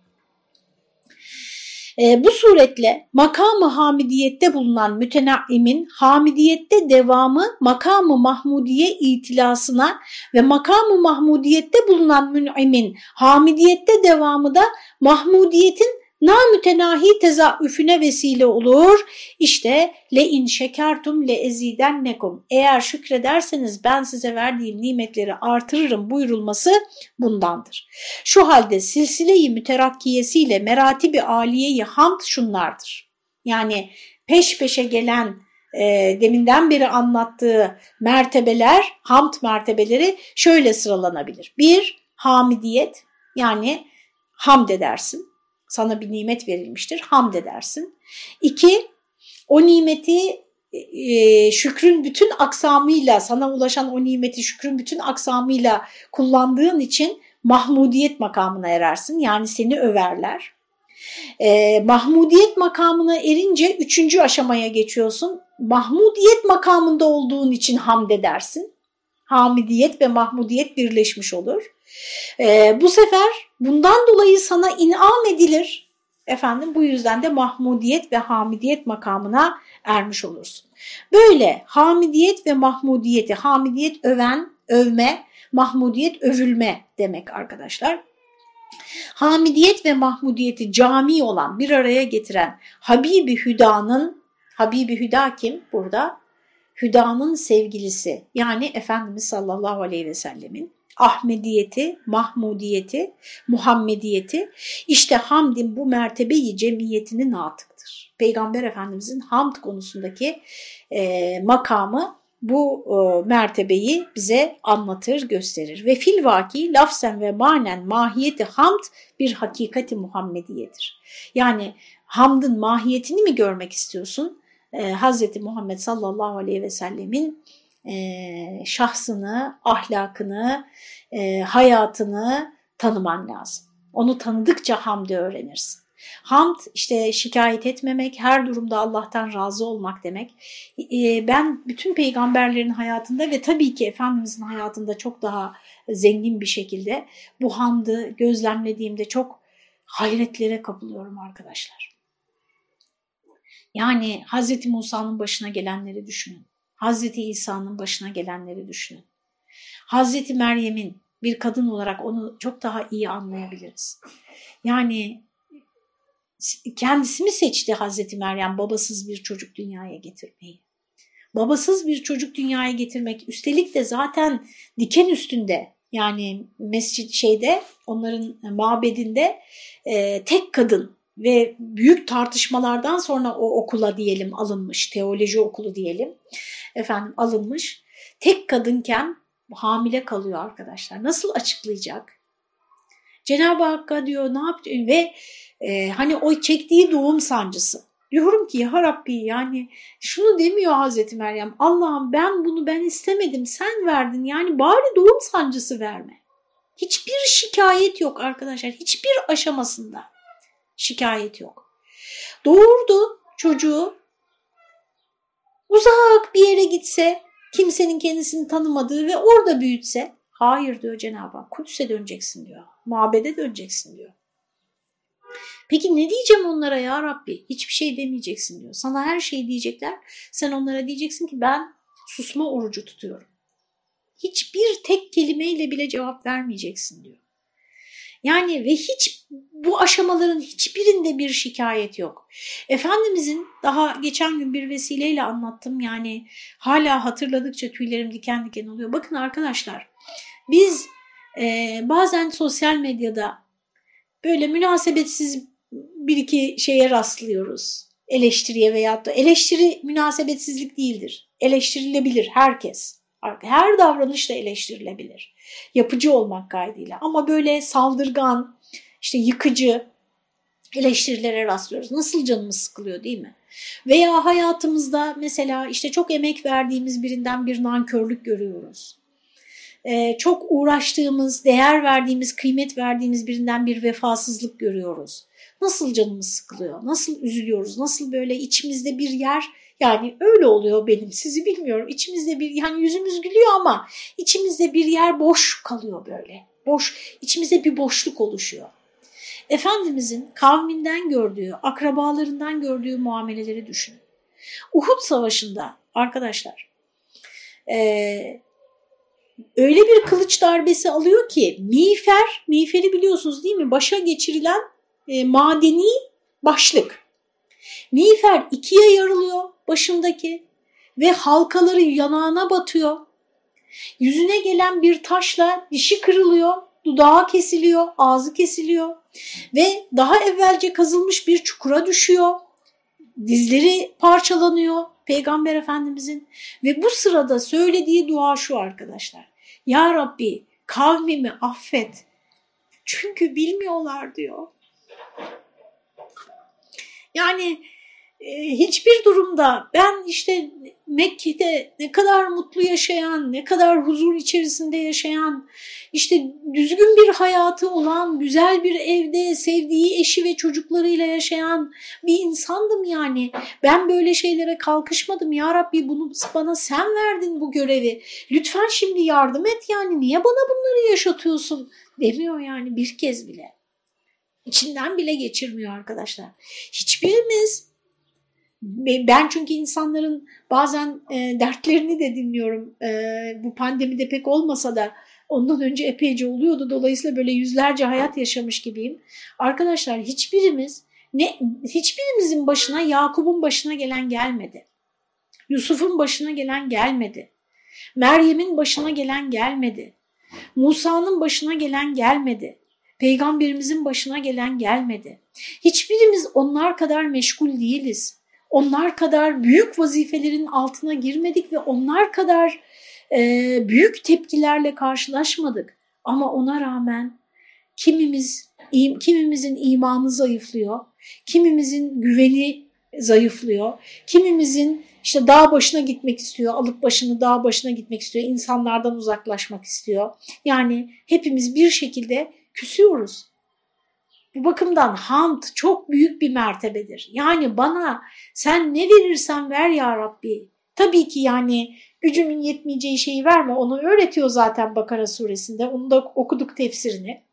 E, bu suretle makamı hamidiyette bulunan mütenaimin hamidiyette devamı makamı mahmudiye itilasına ve makamı mahmudiyette bulunan mün'imin hamidiyette devamı da mahmudiyetin namütenahi tezaüfüne vesile olur. İşte le in şekertum le eziden nekum. Eğer şükrederseniz ben size verdiğim nimetleri artırırım buyurulması bundandır. Şu halde silsile-i müterakkiyesiyle meratibi aliyeyi hamd şunlardır. Yani peş peşe gelen e, deminden beri anlattığı mertebeler, hamd mertebeleri şöyle sıralanabilir. Bir, hamidiyet yani hamd edersin. Sana bir nimet verilmiştir, hamd edersin. İki, o nimeti e, şükrün bütün aksamıyla, sana ulaşan o nimeti şükrün bütün aksamıyla kullandığın için mahmudiyet makamına erersin. Yani seni överler. E, Mahmudiyet makamına erince üçüncü aşamaya geçiyorsun. Mahmudiyet makamında olduğun için hamd edersin. Hamidiyet ve Mahmudiyet birleşmiş olur. E, bu sefer bundan dolayı sana inam edilir. Efendim bu yüzden de Mahmudiyet ve Hamidiyet makamına ermiş olursun. Böyle Hamidiyet ve Mahmudiyeti, Hamidiyet öven, övme, Mahmudiyet övülme demek arkadaşlar. Hamidiyet ve Mahmudiyeti cami olan bir araya getiren Habibi Hüda'nın, Habibi Hüda kim burada? Hüda'nın sevgilisi yani Efendimiz sallallahu aleyhi ve sellemin Ahmediyeti, Mahmudiyeti, Muhammediyeti işte hamdin bu mertebeyi cemiyetinin atıktır. Peygamber Efendimizin hamd konusundaki e, makamı bu e, mertebeyi bize anlatır, gösterir. Ve fil vaki lafzen ve manen mahiyeti hamd bir hakikati Muhammediyedir. Yani hamdın mahiyetini mi görmek istiyorsun? E, Hz. Muhammed sallallahu aleyhi ve sellemin e, şahsını, ahlakını, e, hayatını tanıman lazım. Onu tanıdıkça hamdi öğrenirsin. Hamd işte şikayet etmemek, her durumda Allah'tan razı olmak demek. Ee, ben bütün peygamberlerin hayatında ve tabii ki Efendimizin hayatında çok daha zengin bir şekilde bu hamdı gözlemlediğimde çok hayretlere kapılıyorum arkadaşlar. Yani Hz. Musa'nın başına gelenleri düşünün. Hz. İsa'nın başına gelenleri düşünün. Hz. Meryem'in bir kadın olarak onu çok daha iyi anlayabiliriz. Yani kendisi mi seçti Hazreti Meryem babasız bir çocuk dünyaya getirmeyi? Babasız bir çocuk dünyaya getirmek üstelik de zaten diken üstünde yani mescit şeyde onların mabedinde e, tek kadın ve büyük tartışmalardan sonra o okula diyelim alınmış teoloji okulu diyelim efendim alınmış. Tek kadınken hamile kalıyor arkadaşlar. Nasıl açıklayacak? Cenab-ı Hakk'a diyor ne yapıyor ve e, hani o çektiği doğum sancısı. Diyorum ki ya Rabbi yani şunu demiyor Hazreti Meryem. Allah'ım ben bunu ben istemedim. Sen verdin. Yani bari doğum sancısı verme. Hiçbir şikayet yok arkadaşlar. Hiçbir aşamasında şikayet yok. Doğurdu çocuğu uzak bir yere gitse kimsenin kendisini tanımadığı ve orada büyütse hayır diyor Cenab-ı Hak Kudüs'e döneceksin diyor mabede döneceksin diyor. Peki ne diyeceğim onlara ya Rabbi? Hiçbir şey demeyeceksin diyor. Sana her şeyi diyecekler. Sen onlara diyeceksin ki ben susma orucu tutuyorum. Hiçbir tek kelimeyle bile cevap vermeyeceksin diyor. Yani ve hiç bu aşamaların hiçbirinde bir şikayet yok. Efendimizin daha geçen gün bir vesileyle anlattım yani hala hatırladıkça tüylerim diken diken oluyor. Bakın arkadaşlar biz e, bazen sosyal medyada böyle münasebetsiz bir iki şeye rastlıyoruz. Eleştiriye veyahut da eleştiri münasebetsizlik değildir. Eleştirilebilir herkes. Her davranış da eleştirilebilir. Yapıcı olmak kaydıyla. Ama böyle saldırgan, işte yıkıcı eleştirilere rastlıyoruz. Nasıl canımız sıkılıyor değil mi? Veya hayatımızda mesela işte çok emek verdiğimiz birinden bir nankörlük görüyoruz e, çok uğraştığımız, değer verdiğimiz, kıymet verdiğimiz birinden bir vefasızlık görüyoruz. Nasıl canımız sıkılıyor, nasıl üzülüyoruz, nasıl böyle içimizde bir yer, yani öyle oluyor benim sizi bilmiyorum. İçimizde bir, yani yüzümüz gülüyor ama içimizde bir yer boş kalıyor böyle. Boş, içimizde bir boşluk oluşuyor. Efendimizin kavminden gördüğü, akrabalarından gördüğü muameleleri düşünün. Uhud Savaşı'nda arkadaşlar e, öyle bir kılıç darbesi alıyor ki miğfer, miğferi biliyorsunuz değil mi? Başa geçirilen e, madeni başlık. Miğfer ikiye yarılıyor başındaki ve halkaları yanağına batıyor. Yüzüne gelen bir taşla dişi kırılıyor, dudağı kesiliyor, ağzı kesiliyor ve daha evvelce kazılmış bir çukura düşüyor. Dizleri parçalanıyor, Peygamber Efendimizin ve bu sırada söylediği dua şu arkadaşlar. Ya Rabbi kavmimi affet. Çünkü bilmiyorlar diyor. Yani hiçbir durumda ben işte Mekke'de ne kadar mutlu yaşayan, ne kadar huzur içerisinde yaşayan, işte düzgün bir hayatı olan, güzel bir evde sevdiği eşi ve çocuklarıyla yaşayan bir insandım yani. Ben böyle şeylere kalkışmadım. Ya Rabbi bunu bana sen verdin bu görevi. Lütfen şimdi yardım et yani. Niye bana bunları yaşatıyorsun? Demiyor yani bir kez bile. İçinden bile geçirmiyor arkadaşlar. Hiçbirimiz ben çünkü insanların bazen e, dertlerini de dinliyorum. E, bu pandemide pek olmasa da ondan önce epeyce oluyordu. Dolayısıyla böyle yüzlerce hayat yaşamış gibiyim. Arkadaşlar hiçbirimiz ne hiçbirimizin başına Yakup'un başına gelen gelmedi. Yusuf'un başına gelen gelmedi. Meryem'in başına gelen gelmedi. Musa'nın başına gelen gelmedi. Peygamberimizin başına gelen gelmedi. Hiçbirimiz onlar kadar meşgul değiliz. Onlar kadar büyük vazifelerin altına girmedik ve onlar kadar e, büyük tepkilerle karşılaşmadık. Ama ona rağmen kimimiz kimimizin imanı zayıflıyor, kimimizin güveni zayıflıyor, kimimizin işte dağ başına gitmek istiyor, alıp başını dağ başına gitmek istiyor, insanlardan uzaklaşmak istiyor. Yani hepimiz bir şekilde küsüyoruz. Bu bakımdan hamd çok büyük bir mertebedir. Yani bana sen ne verirsen ver ya Rabbi. Tabii ki yani gücümün yetmeyeceği şeyi verme. Onu öğretiyor zaten Bakara suresinde. Onu da okuduk tefsirini.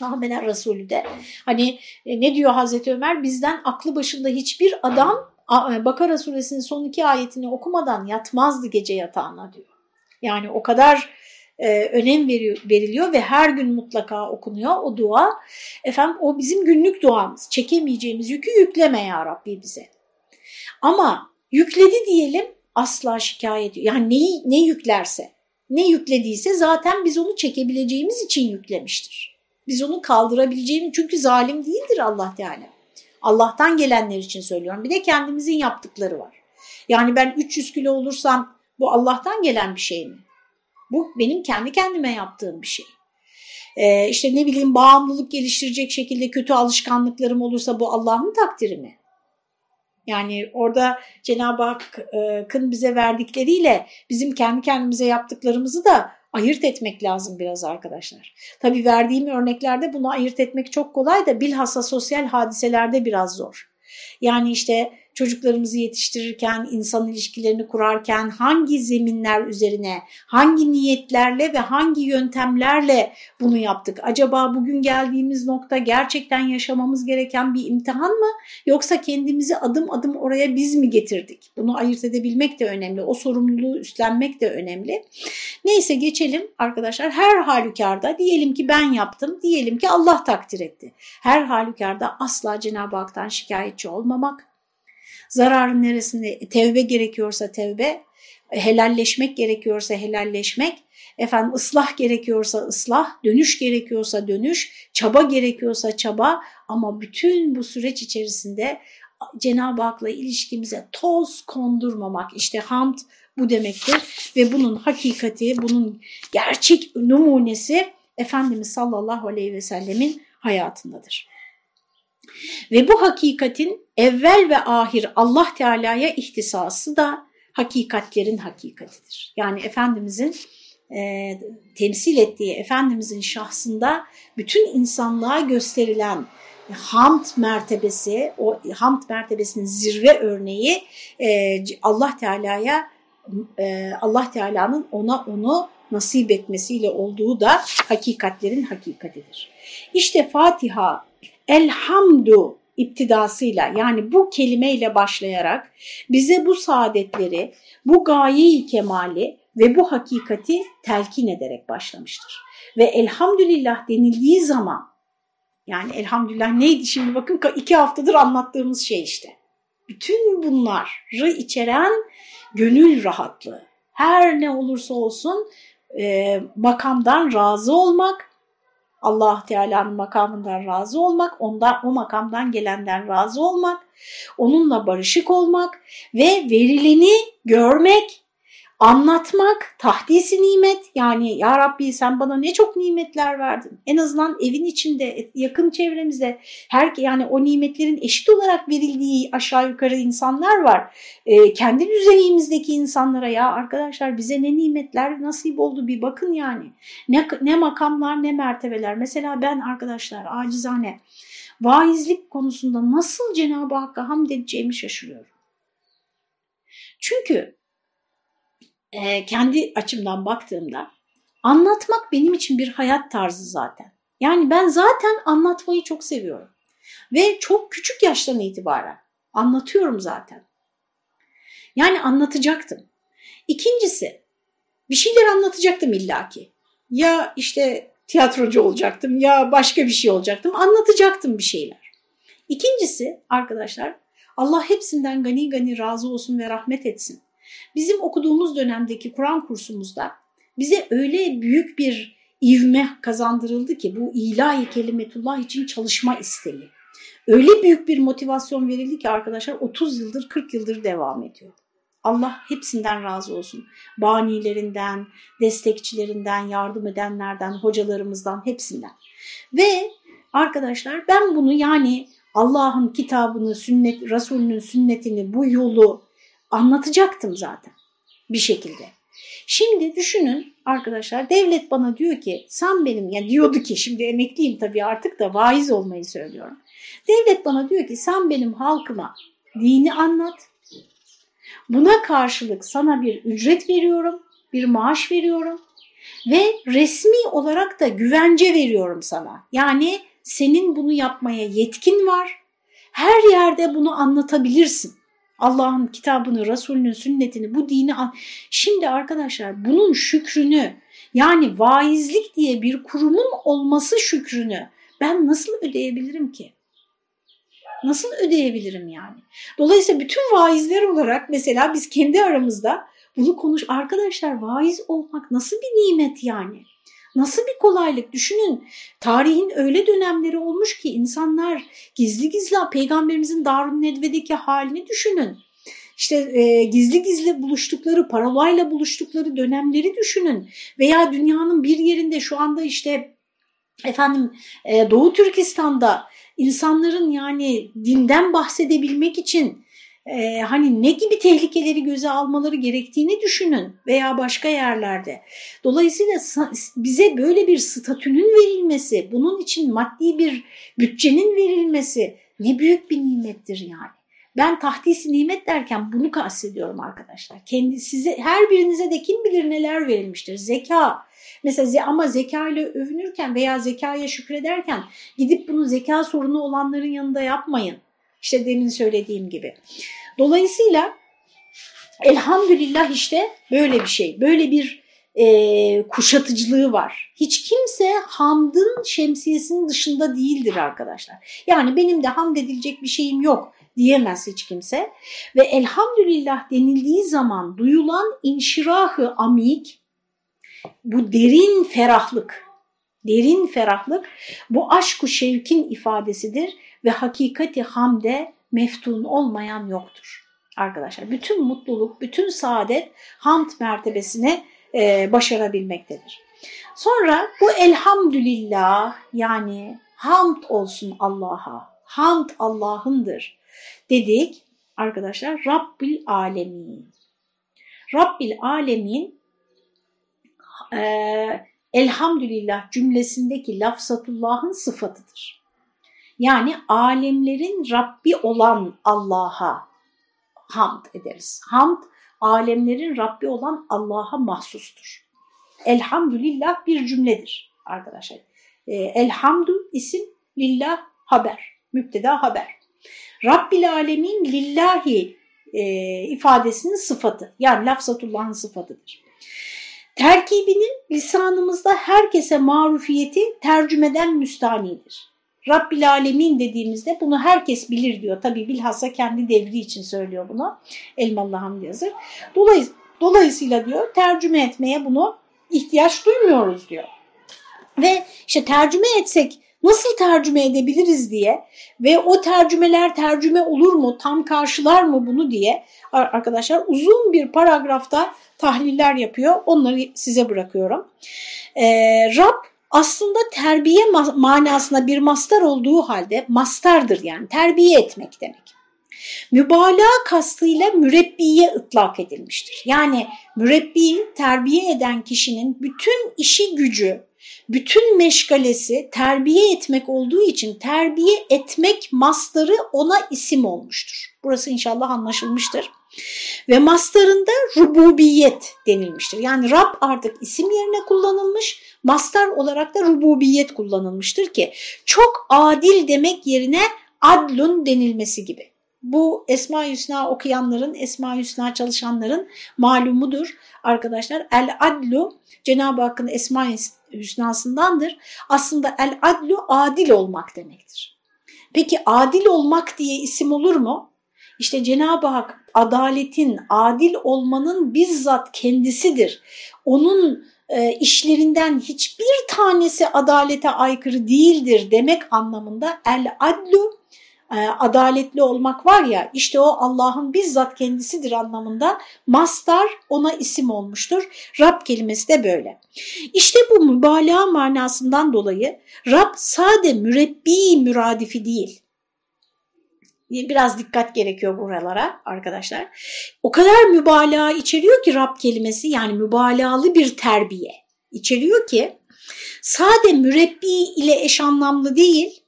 Ahmet Resulü de. Hani e, ne diyor Hazreti Ömer? Bizden aklı başında hiçbir adam e, Bakara suresinin son iki ayetini okumadan yatmazdı gece yatağına diyor. Yani o kadar e, önem veriyor, veriliyor ve her gün mutlaka okunuyor o dua. Efendim o bizim günlük duamız. Çekemeyeceğimiz yükü yükleme ya Rabbi bize. Ama yükledi diyelim asla şikayet ediyor. Yani neyi, ne yüklerse, ne yüklediyse zaten biz onu çekebileceğimiz için yüklemiştir. Biz onu kaldırabileceğimiz çünkü zalim değildir Allah Teala. Allah'tan gelenler için söylüyorum. Bir de kendimizin yaptıkları var. Yani ben 300 kilo olursam bu Allah'tan gelen bir şey mi? Bu benim kendi kendime yaptığım bir şey. Ee, işte ne bileyim bağımlılık geliştirecek şekilde kötü alışkanlıklarım olursa bu Allah'ın takdiri mi? Yani orada Cenab-ı Hakk'ın bize verdikleriyle bizim kendi kendimize yaptıklarımızı da ayırt etmek lazım biraz arkadaşlar. Tabii verdiğim örneklerde bunu ayırt etmek çok kolay da bilhassa sosyal hadiselerde biraz zor. Yani işte çocuklarımızı yetiştirirken, insan ilişkilerini kurarken hangi zeminler üzerine, hangi niyetlerle ve hangi yöntemlerle bunu yaptık? Acaba bugün geldiğimiz nokta gerçekten yaşamamız gereken bir imtihan mı? Yoksa kendimizi adım adım oraya biz mi getirdik? Bunu ayırt edebilmek de önemli. O sorumluluğu üstlenmek de önemli. Neyse geçelim arkadaşlar. Her halükarda diyelim ki ben yaptım, diyelim ki Allah takdir etti. Her halükarda asla Cenab-ı Hak'tan şikayetçi olmamak, Zararın neresinde tevbe gerekiyorsa tevbe, helalleşmek gerekiyorsa helalleşmek, efendim ıslah gerekiyorsa ıslah, dönüş gerekiyorsa dönüş, çaba gerekiyorsa çaba ama bütün bu süreç içerisinde Cenab-ı Hak'la ilişkimize toz kondurmamak işte hamd bu demektir ve bunun hakikati, bunun gerçek numunesi Efendimiz sallallahu aleyhi ve sellemin hayatındadır. Ve bu hakikatin evvel ve ahir Allah Teala'ya ihtisası da hakikatlerin hakikatidir. Yani Efendimizin e, temsil ettiği Efendimizin şahsında bütün insanlığa gösterilen hamd mertebesi, o hamd mertebesinin zirve örneği e, Allah Teala'ya e, Allah Teala'nın ona onu nasip etmesiyle olduğu da hakikatlerin hakikatidir. İşte Fatiha elhamdu iptidasıyla yani bu kelimeyle başlayarak bize bu saadetleri, bu gayeyi kemali ve bu hakikati telkin ederek başlamıştır. Ve elhamdülillah denildiği zaman yani elhamdülillah neydi şimdi bakın iki haftadır anlattığımız şey işte. Bütün bunları içeren gönül rahatlığı. Her ne olursa olsun e, makamdan razı olmak Allah Teala'nın makamından razı olmak, ondan o makamdan gelenden razı olmak, onunla barışık olmak ve verileni görmek, Anlatmak tahdisi nimet yani ya Rabbi sen bana ne çok nimetler verdin. En azından evin içinde yakın çevremizde her yani o nimetlerin eşit olarak verildiği aşağı yukarı insanlar var. Ee, kendi düzeyimizdeki insanlara ya arkadaşlar bize ne nimetler nasip oldu bir bakın yani. Ne, ne makamlar ne mertebeler. Mesela ben arkadaşlar acizane vaizlik konusunda nasıl Cenab-ı Hakk'a hamd edeceğimi şaşırıyorum. Çünkü e, kendi açımdan baktığımda anlatmak benim için bir hayat tarzı zaten. Yani ben zaten anlatmayı çok seviyorum. Ve çok küçük yaştan itibaren anlatıyorum zaten. Yani anlatacaktım. İkincisi bir şeyler anlatacaktım illaki. Ya işte tiyatrocu olacaktım ya başka bir şey olacaktım. Anlatacaktım bir şeyler. İkincisi arkadaşlar Allah hepsinden gani gani razı olsun ve rahmet etsin. Bizim okuduğumuz dönemdeki Kur'an kursumuzda bize öyle büyük bir ivme kazandırıldı ki bu ilahi kelimetullah için çalışma isteği. Öyle büyük bir motivasyon verildi ki arkadaşlar 30 yıldır 40 yıldır devam ediyor. Allah hepsinden razı olsun. Banilerinden, destekçilerinden, yardım edenlerden, hocalarımızdan hepsinden. Ve arkadaşlar ben bunu yani Allah'ın kitabını, sünnet, Resulünün sünnetini, bu yolu anlatacaktım zaten bir şekilde. Şimdi düşünün arkadaşlar devlet bana diyor ki sen benim yani diyordu ki şimdi emekliyim tabii artık da vaiz olmayı söylüyorum. Devlet bana diyor ki sen benim halkıma dini anlat. Buna karşılık sana bir ücret veriyorum, bir maaş veriyorum ve resmi olarak da güvence veriyorum sana. Yani senin bunu yapmaya yetkin var. Her yerde bunu anlatabilirsin. Allah'ın kitabını, Resulünün sünnetini, bu dini an. Şimdi arkadaşlar bunun şükrünü yani vaizlik diye bir kurumun olması şükrünü ben nasıl ödeyebilirim ki? Nasıl ödeyebilirim yani? Dolayısıyla bütün vaizler olarak mesela biz kendi aramızda bunu konuş. Arkadaşlar vaiz olmak nasıl bir nimet yani? Nasıl bir kolaylık düşünün. Tarihin öyle dönemleri olmuş ki insanlar gizli gizli peygamberimizin Darun Nedve'deki halini düşünün. İşte e, gizli gizli buluştukları, parolayla buluştukları dönemleri düşünün. Veya dünyanın bir yerinde şu anda işte efendim e, Doğu Türkistan'da insanların yani dinden bahsedebilmek için e, hani ne gibi tehlikeleri göze almaları gerektiğini düşünün veya başka yerlerde. Dolayısıyla bize böyle bir statünün verilmesi, bunun için maddi bir bütçenin verilmesi ne büyük bir nimettir yani. Ben tahdisi nimet derken bunu kastediyorum arkadaşlar. Kendi size her birinize de kim bilir neler verilmiştir. Zeka. Mesela ama zeka ile övünürken veya zekaya şükrederken gidip bunu zeka sorunu olanların yanında yapmayın. İşte demin söylediğim gibi. Dolayısıyla elhamdülillah işte böyle bir şey, böyle bir e, kuşatıcılığı var. Hiç kimse hamdın şemsiyesinin dışında değildir arkadaşlar. Yani benim de hamd edilecek bir şeyim yok diyemez hiç kimse. Ve elhamdülillah denildiği zaman duyulan inşirahı amik, bu derin ferahlık, derin ferahlık bu aşk-ı şevkin ifadesidir ve hakikati hamde meftun olmayan yoktur arkadaşlar. Bütün mutluluk, bütün saadet hamd mertebesine e, başarabilmektedir. Sonra bu elhamdülillah yani hamd olsun Allah'a, hamd Allah'ındır dedik arkadaşlar Rabbil Alemin. Rabbil Alemin e, elhamdülillah cümlesindeki lafzatullahın sıfatıdır. Yani alemlerin Rabbi olan Allah'a hamd ederiz. Hamd alemlerin Rabbi olan Allah'a mahsustur. Elhamdülillah bir cümledir arkadaşlar. E, elhamdü isim, lillah haber, müpteda haber. Rabbil alemin lillahi e, ifadesinin sıfatı yani lafzatullahın sıfatıdır. Terkibinin lisanımızda herkese marufiyeti tercümeden müstanidir. Rabbil Alemin dediğimizde bunu herkes bilir diyor. Tabi bilhassa kendi devri için söylüyor bunu. Elmalı Hamdi yazır. Dolayısıyla, dolayısıyla diyor tercüme etmeye bunu ihtiyaç duymuyoruz diyor. Ve işte tercüme etsek nasıl tercüme edebiliriz diye ve o tercümeler tercüme olur mu, tam karşılar mı bunu diye arkadaşlar uzun bir paragrafta tahliller yapıyor. Onları size bırakıyorum. Ee, Rab aslında terbiye manasına bir mastar olduğu halde mastardır yani terbiye etmek demek. Mübalağa kastıyla mürebbiye ıtlak edilmiştir. Yani mürebbi terbiye eden kişinin bütün işi gücü, bütün meşgalesi terbiye etmek olduğu için terbiye etmek mastarı ona isim olmuştur. Burası inşallah anlaşılmıştır. Ve mastarında rububiyet denilmiştir. Yani Rab artık isim yerine kullanılmış, mastar olarak da rububiyet kullanılmıştır ki çok adil demek yerine adlun denilmesi gibi. Bu Esma-i Hüsna okuyanların, Esma-i Hüsna çalışanların malumudur arkadaşlar. El-adlu Cenab-ı Hakk'ın Esma-i Hüsna'sındandır. Aslında el-adlu adil olmak demektir. Peki adil olmak diye isim olur mu? İşte Cenab-ı Hak adaletin, adil olmanın bizzat kendisidir. Onun e, işlerinden hiçbir tanesi adalete aykırı değildir demek anlamında el-adlu e, adaletli olmak var ya işte o Allah'ın bizzat kendisidir anlamında mastar ona isim olmuştur. Rab kelimesi de böyle. İşte bu mübalağa manasından dolayı Rab sade mürebbi müradifi değil. Biraz dikkat gerekiyor buralara arkadaşlar. O kadar mübalağa içeriyor ki Rab kelimesi yani mübalağalı bir terbiye içeriyor ki sade mürebbi ile eş anlamlı değil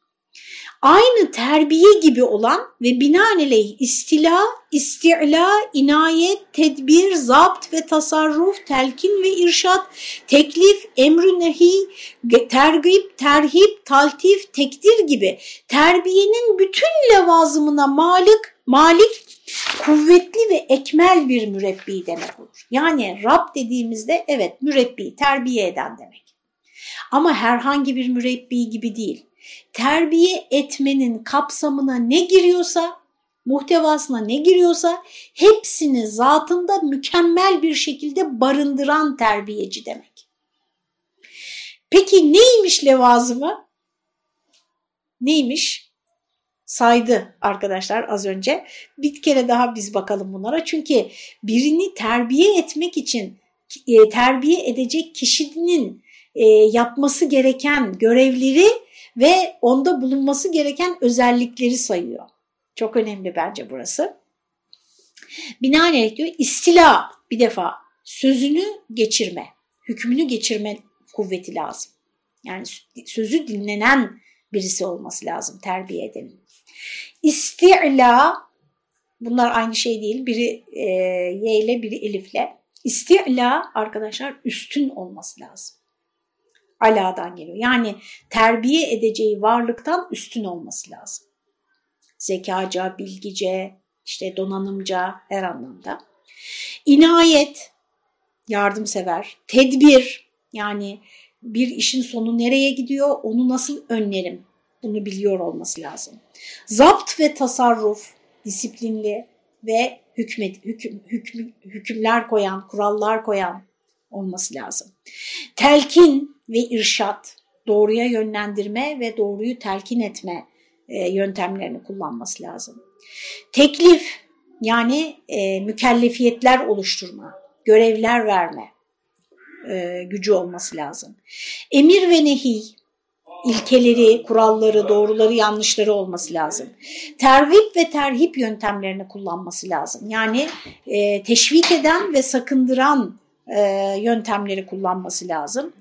aynı terbiye gibi olan ve binaenaleyh istila, isti'la, inayet, tedbir, zapt ve tasarruf, telkin ve irşat, teklif, emrü nehi, tergib, terhip, taltif, tekdir gibi terbiyenin bütün levazımına malik, malik kuvvetli ve ekmel bir mürebbi demek olur. Yani Rab dediğimizde evet mürebbi, terbiye eden demek. Ama herhangi bir mürebbi gibi değil terbiye etmenin kapsamına ne giriyorsa, muhtevasına ne giriyorsa hepsini zatında mükemmel bir şekilde barındıran terbiyeci demek. Peki neymiş levazımı? Neymiş? Saydı arkadaşlar az önce. Bir kere daha biz bakalım bunlara. Çünkü birini terbiye etmek için e, terbiye edecek kişinin e, yapması gereken görevleri ve onda bulunması gereken özellikleri sayıyor. Çok önemli bence burası. Binaenaleyh diyor istila bir defa sözünü geçirme, hükmünü geçirme kuvveti lazım. Yani sözü dinlenen birisi olması lazım terbiye edenin. İsti'la bunlar aynı şey değil. Biri e, y ile biri elifle. İsti'la arkadaşlar üstün olması lazım aladan geliyor. Yani terbiye edeceği varlıktan üstün olması lazım. Zekaca, bilgice, işte donanımca her anlamda. İnayet, yardımsever, tedbir yani bir işin sonu nereye gidiyor onu nasıl önlerim bunu biliyor olması lazım. Zapt ve tasarruf, disiplinli ve hükmet, hüküm, hüküm, hükümler koyan, kurallar koyan olması lazım. Telkin ve irşat, doğruya yönlendirme ve doğruyu telkin etme e, yöntemlerini kullanması lazım. Teklif yani e, mükellefiyetler oluşturma, görevler verme e, gücü olması lazım. Emir ve nehi, ilkeleri, kuralları, doğruları, yanlışları olması lazım. Tervip ve terhip yöntemlerini kullanması lazım. Yani e, teşvik eden ve sakındıran e, yöntemleri kullanması lazım.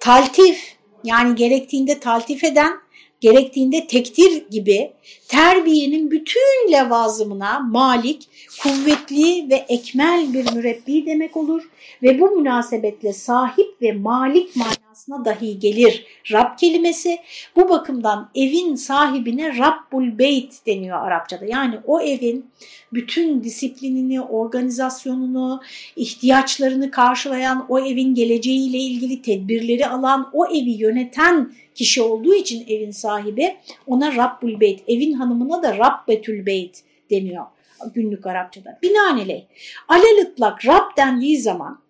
Taltif yani gerektiğinde taltif eden, gerektiğinde tektir gibi terbiyenin bütün levazımına malik, kuvvetli ve ekmel bir mürebbi demek olur ve bu münasebetle sahip ve malik manasına dahi gelir Rab kelimesi. Bu bakımdan evin sahibine Rabbul Beyt deniyor Arapçada. Yani o evin bütün disiplinini, organizasyonunu, ihtiyaçlarını karşılayan, o evin geleceğiyle ilgili tedbirleri alan, o evi yöneten kişi olduğu için evin sahibi ona Rabbul Beyt, evin hanımına da Rabbetül Beyt deniyor günlük Arapçada. Binaenaleyh alel Rab dendiği zaman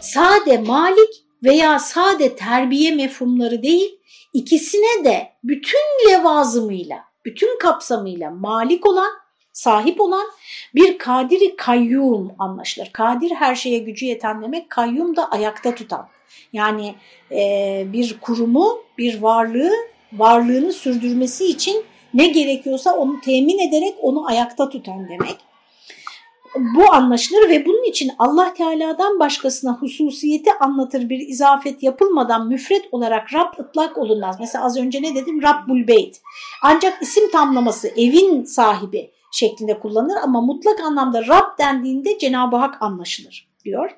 sade malik veya sade terbiye mefhumları değil, ikisine de bütün levazımıyla, bütün kapsamıyla malik olan, sahip olan bir kadiri kayyum anlaşılır. Kadir her şeye gücü yeten demek, kayyum da ayakta tutan. Yani e, bir kurumu, bir varlığı, varlığını sürdürmesi için ne gerekiyorsa onu temin ederek onu ayakta tutan demek. Bu anlaşılır ve bunun için Allah Teala'dan başkasına hususiyeti anlatır bir izafet yapılmadan müfret olarak Rab ıtlak olunmaz. Mesela az önce ne dedim? Rabbul Beyt. Ancak isim tamlaması evin sahibi şeklinde kullanılır ama mutlak anlamda Rab dendiğinde Cenab-ı Hak anlaşılır diyor.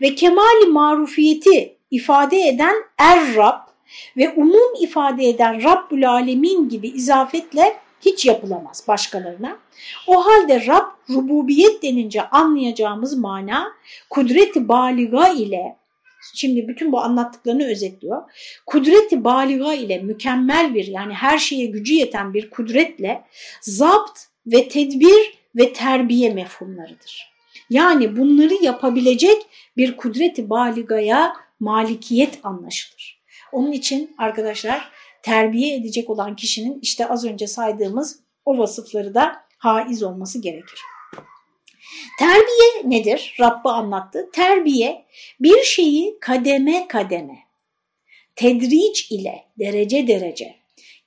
Ve kemali marufiyeti ifade eden Er Rab ve umum ifade eden Rabbül Alemin gibi izafetle hiç yapılamaz başkalarına. O halde Rab rububiyet denince anlayacağımız mana kudreti baliga ile şimdi bütün bu anlattıklarını özetliyor. Kudreti baliga ile mükemmel bir yani her şeye gücü yeten bir kudretle zapt ve tedbir ve terbiye mefhumlarıdır. Yani bunları yapabilecek bir kudreti baligaya malikiyet anlaşılır. Onun için arkadaşlar terbiye edecek olan kişinin işte az önce saydığımız o vasıfları da haiz olması gerekir. Terbiye nedir? Rabb'ı anlattı. Terbiye bir şeyi kademe kademe, tedric ile derece derece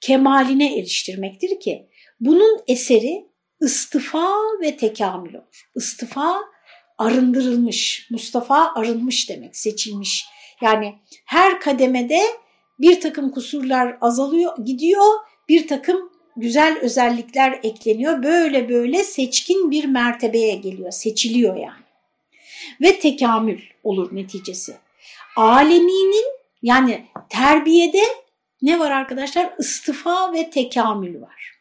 kemaline eriştirmektir ki bunun eseri istifa ve tekamül olur. İstifa arındırılmış, Mustafa arınmış demek, seçilmiş. Yani her kademede bir takım kusurlar azalıyor, gidiyor, bir takım güzel özellikler ekleniyor. Böyle böyle seçkin bir mertebeye geliyor, seçiliyor yani. Ve tekamül olur neticesi. Aleminin yani terbiyede ne var arkadaşlar? İstifa ve tekamül var.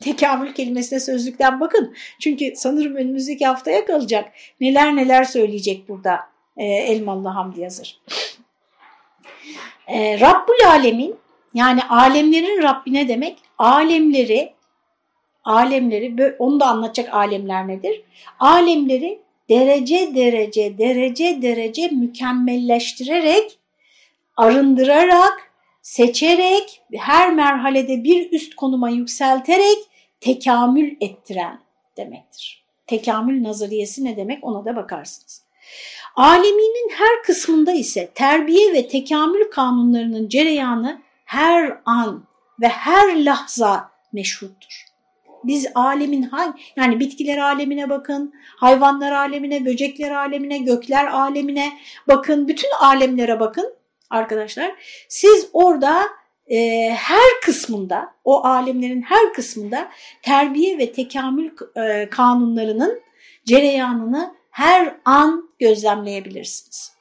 Tekamül kelimesine sözlükten bakın. Çünkü sanırım önümüzdeki haftaya kalacak. Neler neler söyleyecek burada e, Elmalı Hamdi yazır. E, Rabbul Alemin yani alemlerin Rabbi ne demek? Alemleri, alemleri, onu da anlatacak alemler nedir? Alemleri derece derece derece derece mükemmelleştirerek, arındırarak, seçerek, her merhalede bir üst konuma yükselterek tekamül ettiren demektir. Tekamül nazariyesi ne demek ona da bakarsınız. Aleminin her kısmında ise terbiye ve tekamül kanunlarının cereyanı her an ve her lahza meşhuttur. Biz alemin hangi yani bitkiler alemine bakın, hayvanlar alemine, böcekler alemine, gökler alemine bakın, bütün alemlere bakın arkadaşlar. Siz orada e, her kısmında, o alemlerin her kısmında terbiye ve tekamül e, kanunlarının cereyanını her an gözlemleyebilirsiniz.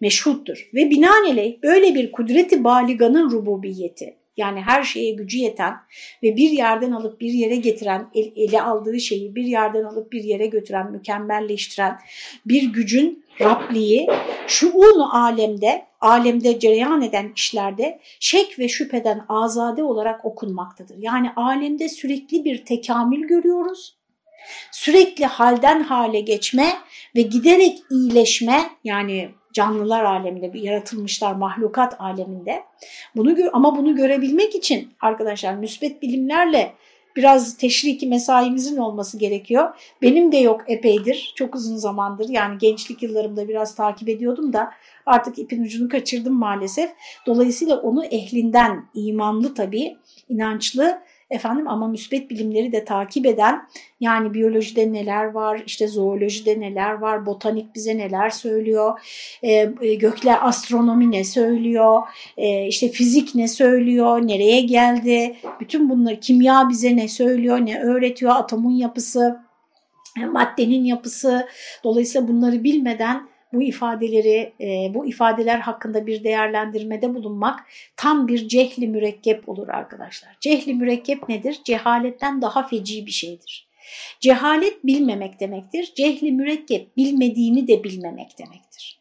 Meşhuttur ve binaenaleyh böyle bir kudreti baliganın rububiyeti yani her şeye gücü yeten ve bir yerden alıp bir yere getiren, el, ele aldığı şeyi bir yerden alıp bir yere götüren, mükemmelleştiren bir gücün Rabliği şuunu alemde, alemde cereyan eden işlerde şek ve şüpheden azade olarak okunmaktadır. Yani alemde sürekli bir tekamül görüyoruz. Sürekli halden hale geçme ve giderek iyileşme yani canlılar aleminde, yaratılmışlar mahlukat aleminde. Bunu ama bunu görebilmek için arkadaşlar müsbet bilimlerle biraz teşriki mesaimizin olması gerekiyor. Benim de yok epeydir, çok uzun zamandır yani gençlik yıllarımda biraz takip ediyordum da artık ipin ucunu kaçırdım maalesef. Dolayısıyla onu ehlinden, imanlı tabii, inançlı efendim ama müsbet bilimleri de takip eden yani biyolojide neler var, işte zoolojide neler var, botanik bize neler söylüyor, e, e, gökler astronomi ne söylüyor, e, işte fizik ne söylüyor, nereye geldi, bütün bunları kimya bize ne söylüyor, ne öğretiyor, atomun yapısı, maddenin yapısı. Dolayısıyla bunları bilmeden bu ifadeleri, e, bu ifadeler hakkında bir değerlendirmede bulunmak tam bir cehli mürekkep olur arkadaşlar. Cehli mürekkep nedir? Cehaletten daha feci bir şeydir. Cehalet bilmemek demektir. Cehli mürekkep bilmediğini de bilmemek demektir.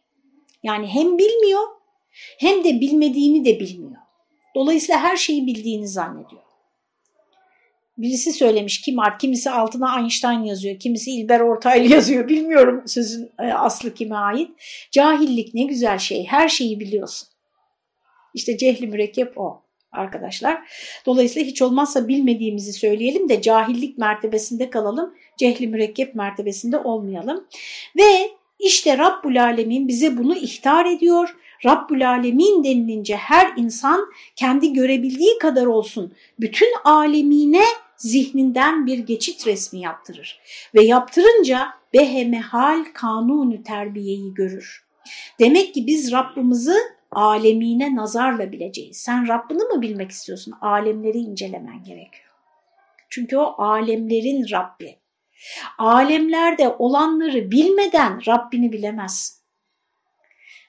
Yani hem bilmiyor hem de bilmediğini de bilmiyor. Dolayısıyla her şeyi bildiğini zannediyor birisi söylemiş kim art, kimisi altına Einstein yazıyor, kimisi İlber Ortaylı [LAUGHS] yazıyor. Bilmiyorum sözün e, aslı kime ait. Cahillik ne güzel şey. Her şeyi biliyorsun. İşte cehli mürekkep o arkadaşlar. Dolayısıyla hiç olmazsa bilmediğimizi söyleyelim de cahillik mertebesinde kalalım, cehli mürekkep mertebesinde olmayalım. Ve işte Rabbul Alemin bize bunu ihtar ediyor. Rabbul Alemin denilince her insan kendi görebildiği kadar olsun bütün alemine zihninden bir geçit resmi yaptırır. Ve yaptırınca behemehal kanunu terbiyeyi görür. Demek ki biz Rabbimizi alemine nazarla bileceğiz. Sen Rabbini mi bilmek istiyorsun? Alemleri incelemen gerekiyor. Çünkü o alemlerin Rabbi. Alemlerde olanları bilmeden Rabbini bilemezsin.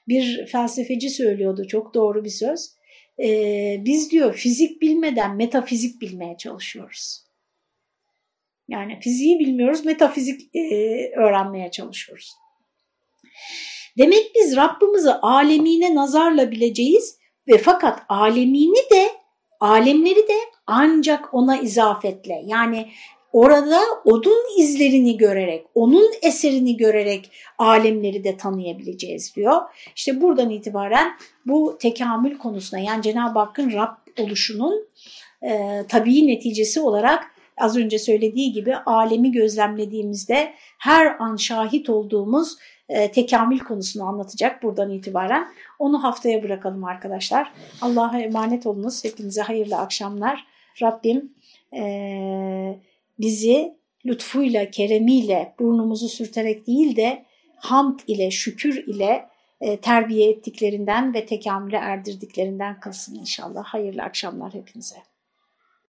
Bir felsefeci söylüyordu çok doğru bir söz. Ee, biz diyor fizik bilmeden metafizik bilmeye çalışıyoruz. Yani fiziği bilmiyoruz, metafizik e, öğrenmeye çalışıyoruz. Demek biz Rabbimizi alemine nazarla bileceğiz ve fakat alemini de, alemleri de ancak ona izafetle yani orada onun izlerini görerek, onun eserini görerek alemleri de tanıyabileceğiz diyor. İşte buradan itibaren bu tekamül konusuna yani Cenab-ı Hakk'ın Rab oluşunun e, tabii neticesi olarak az önce söylediği gibi alemi gözlemlediğimizde her an şahit olduğumuz e, tekamül konusunu anlatacak buradan itibaren. Onu haftaya bırakalım arkadaşlar. Allah'a emanet olunuz. Hepinize hayırlı akşamlar. Rabbim e, bizi lütfuyla, keremiyle, burnumuzu sürterek değil de hamd ile, şükür ile e, terbiye ettiklerinden ve tekamüle erdirdiklerinden kılsın inşallah. Hayırlı akşamlar hepinize.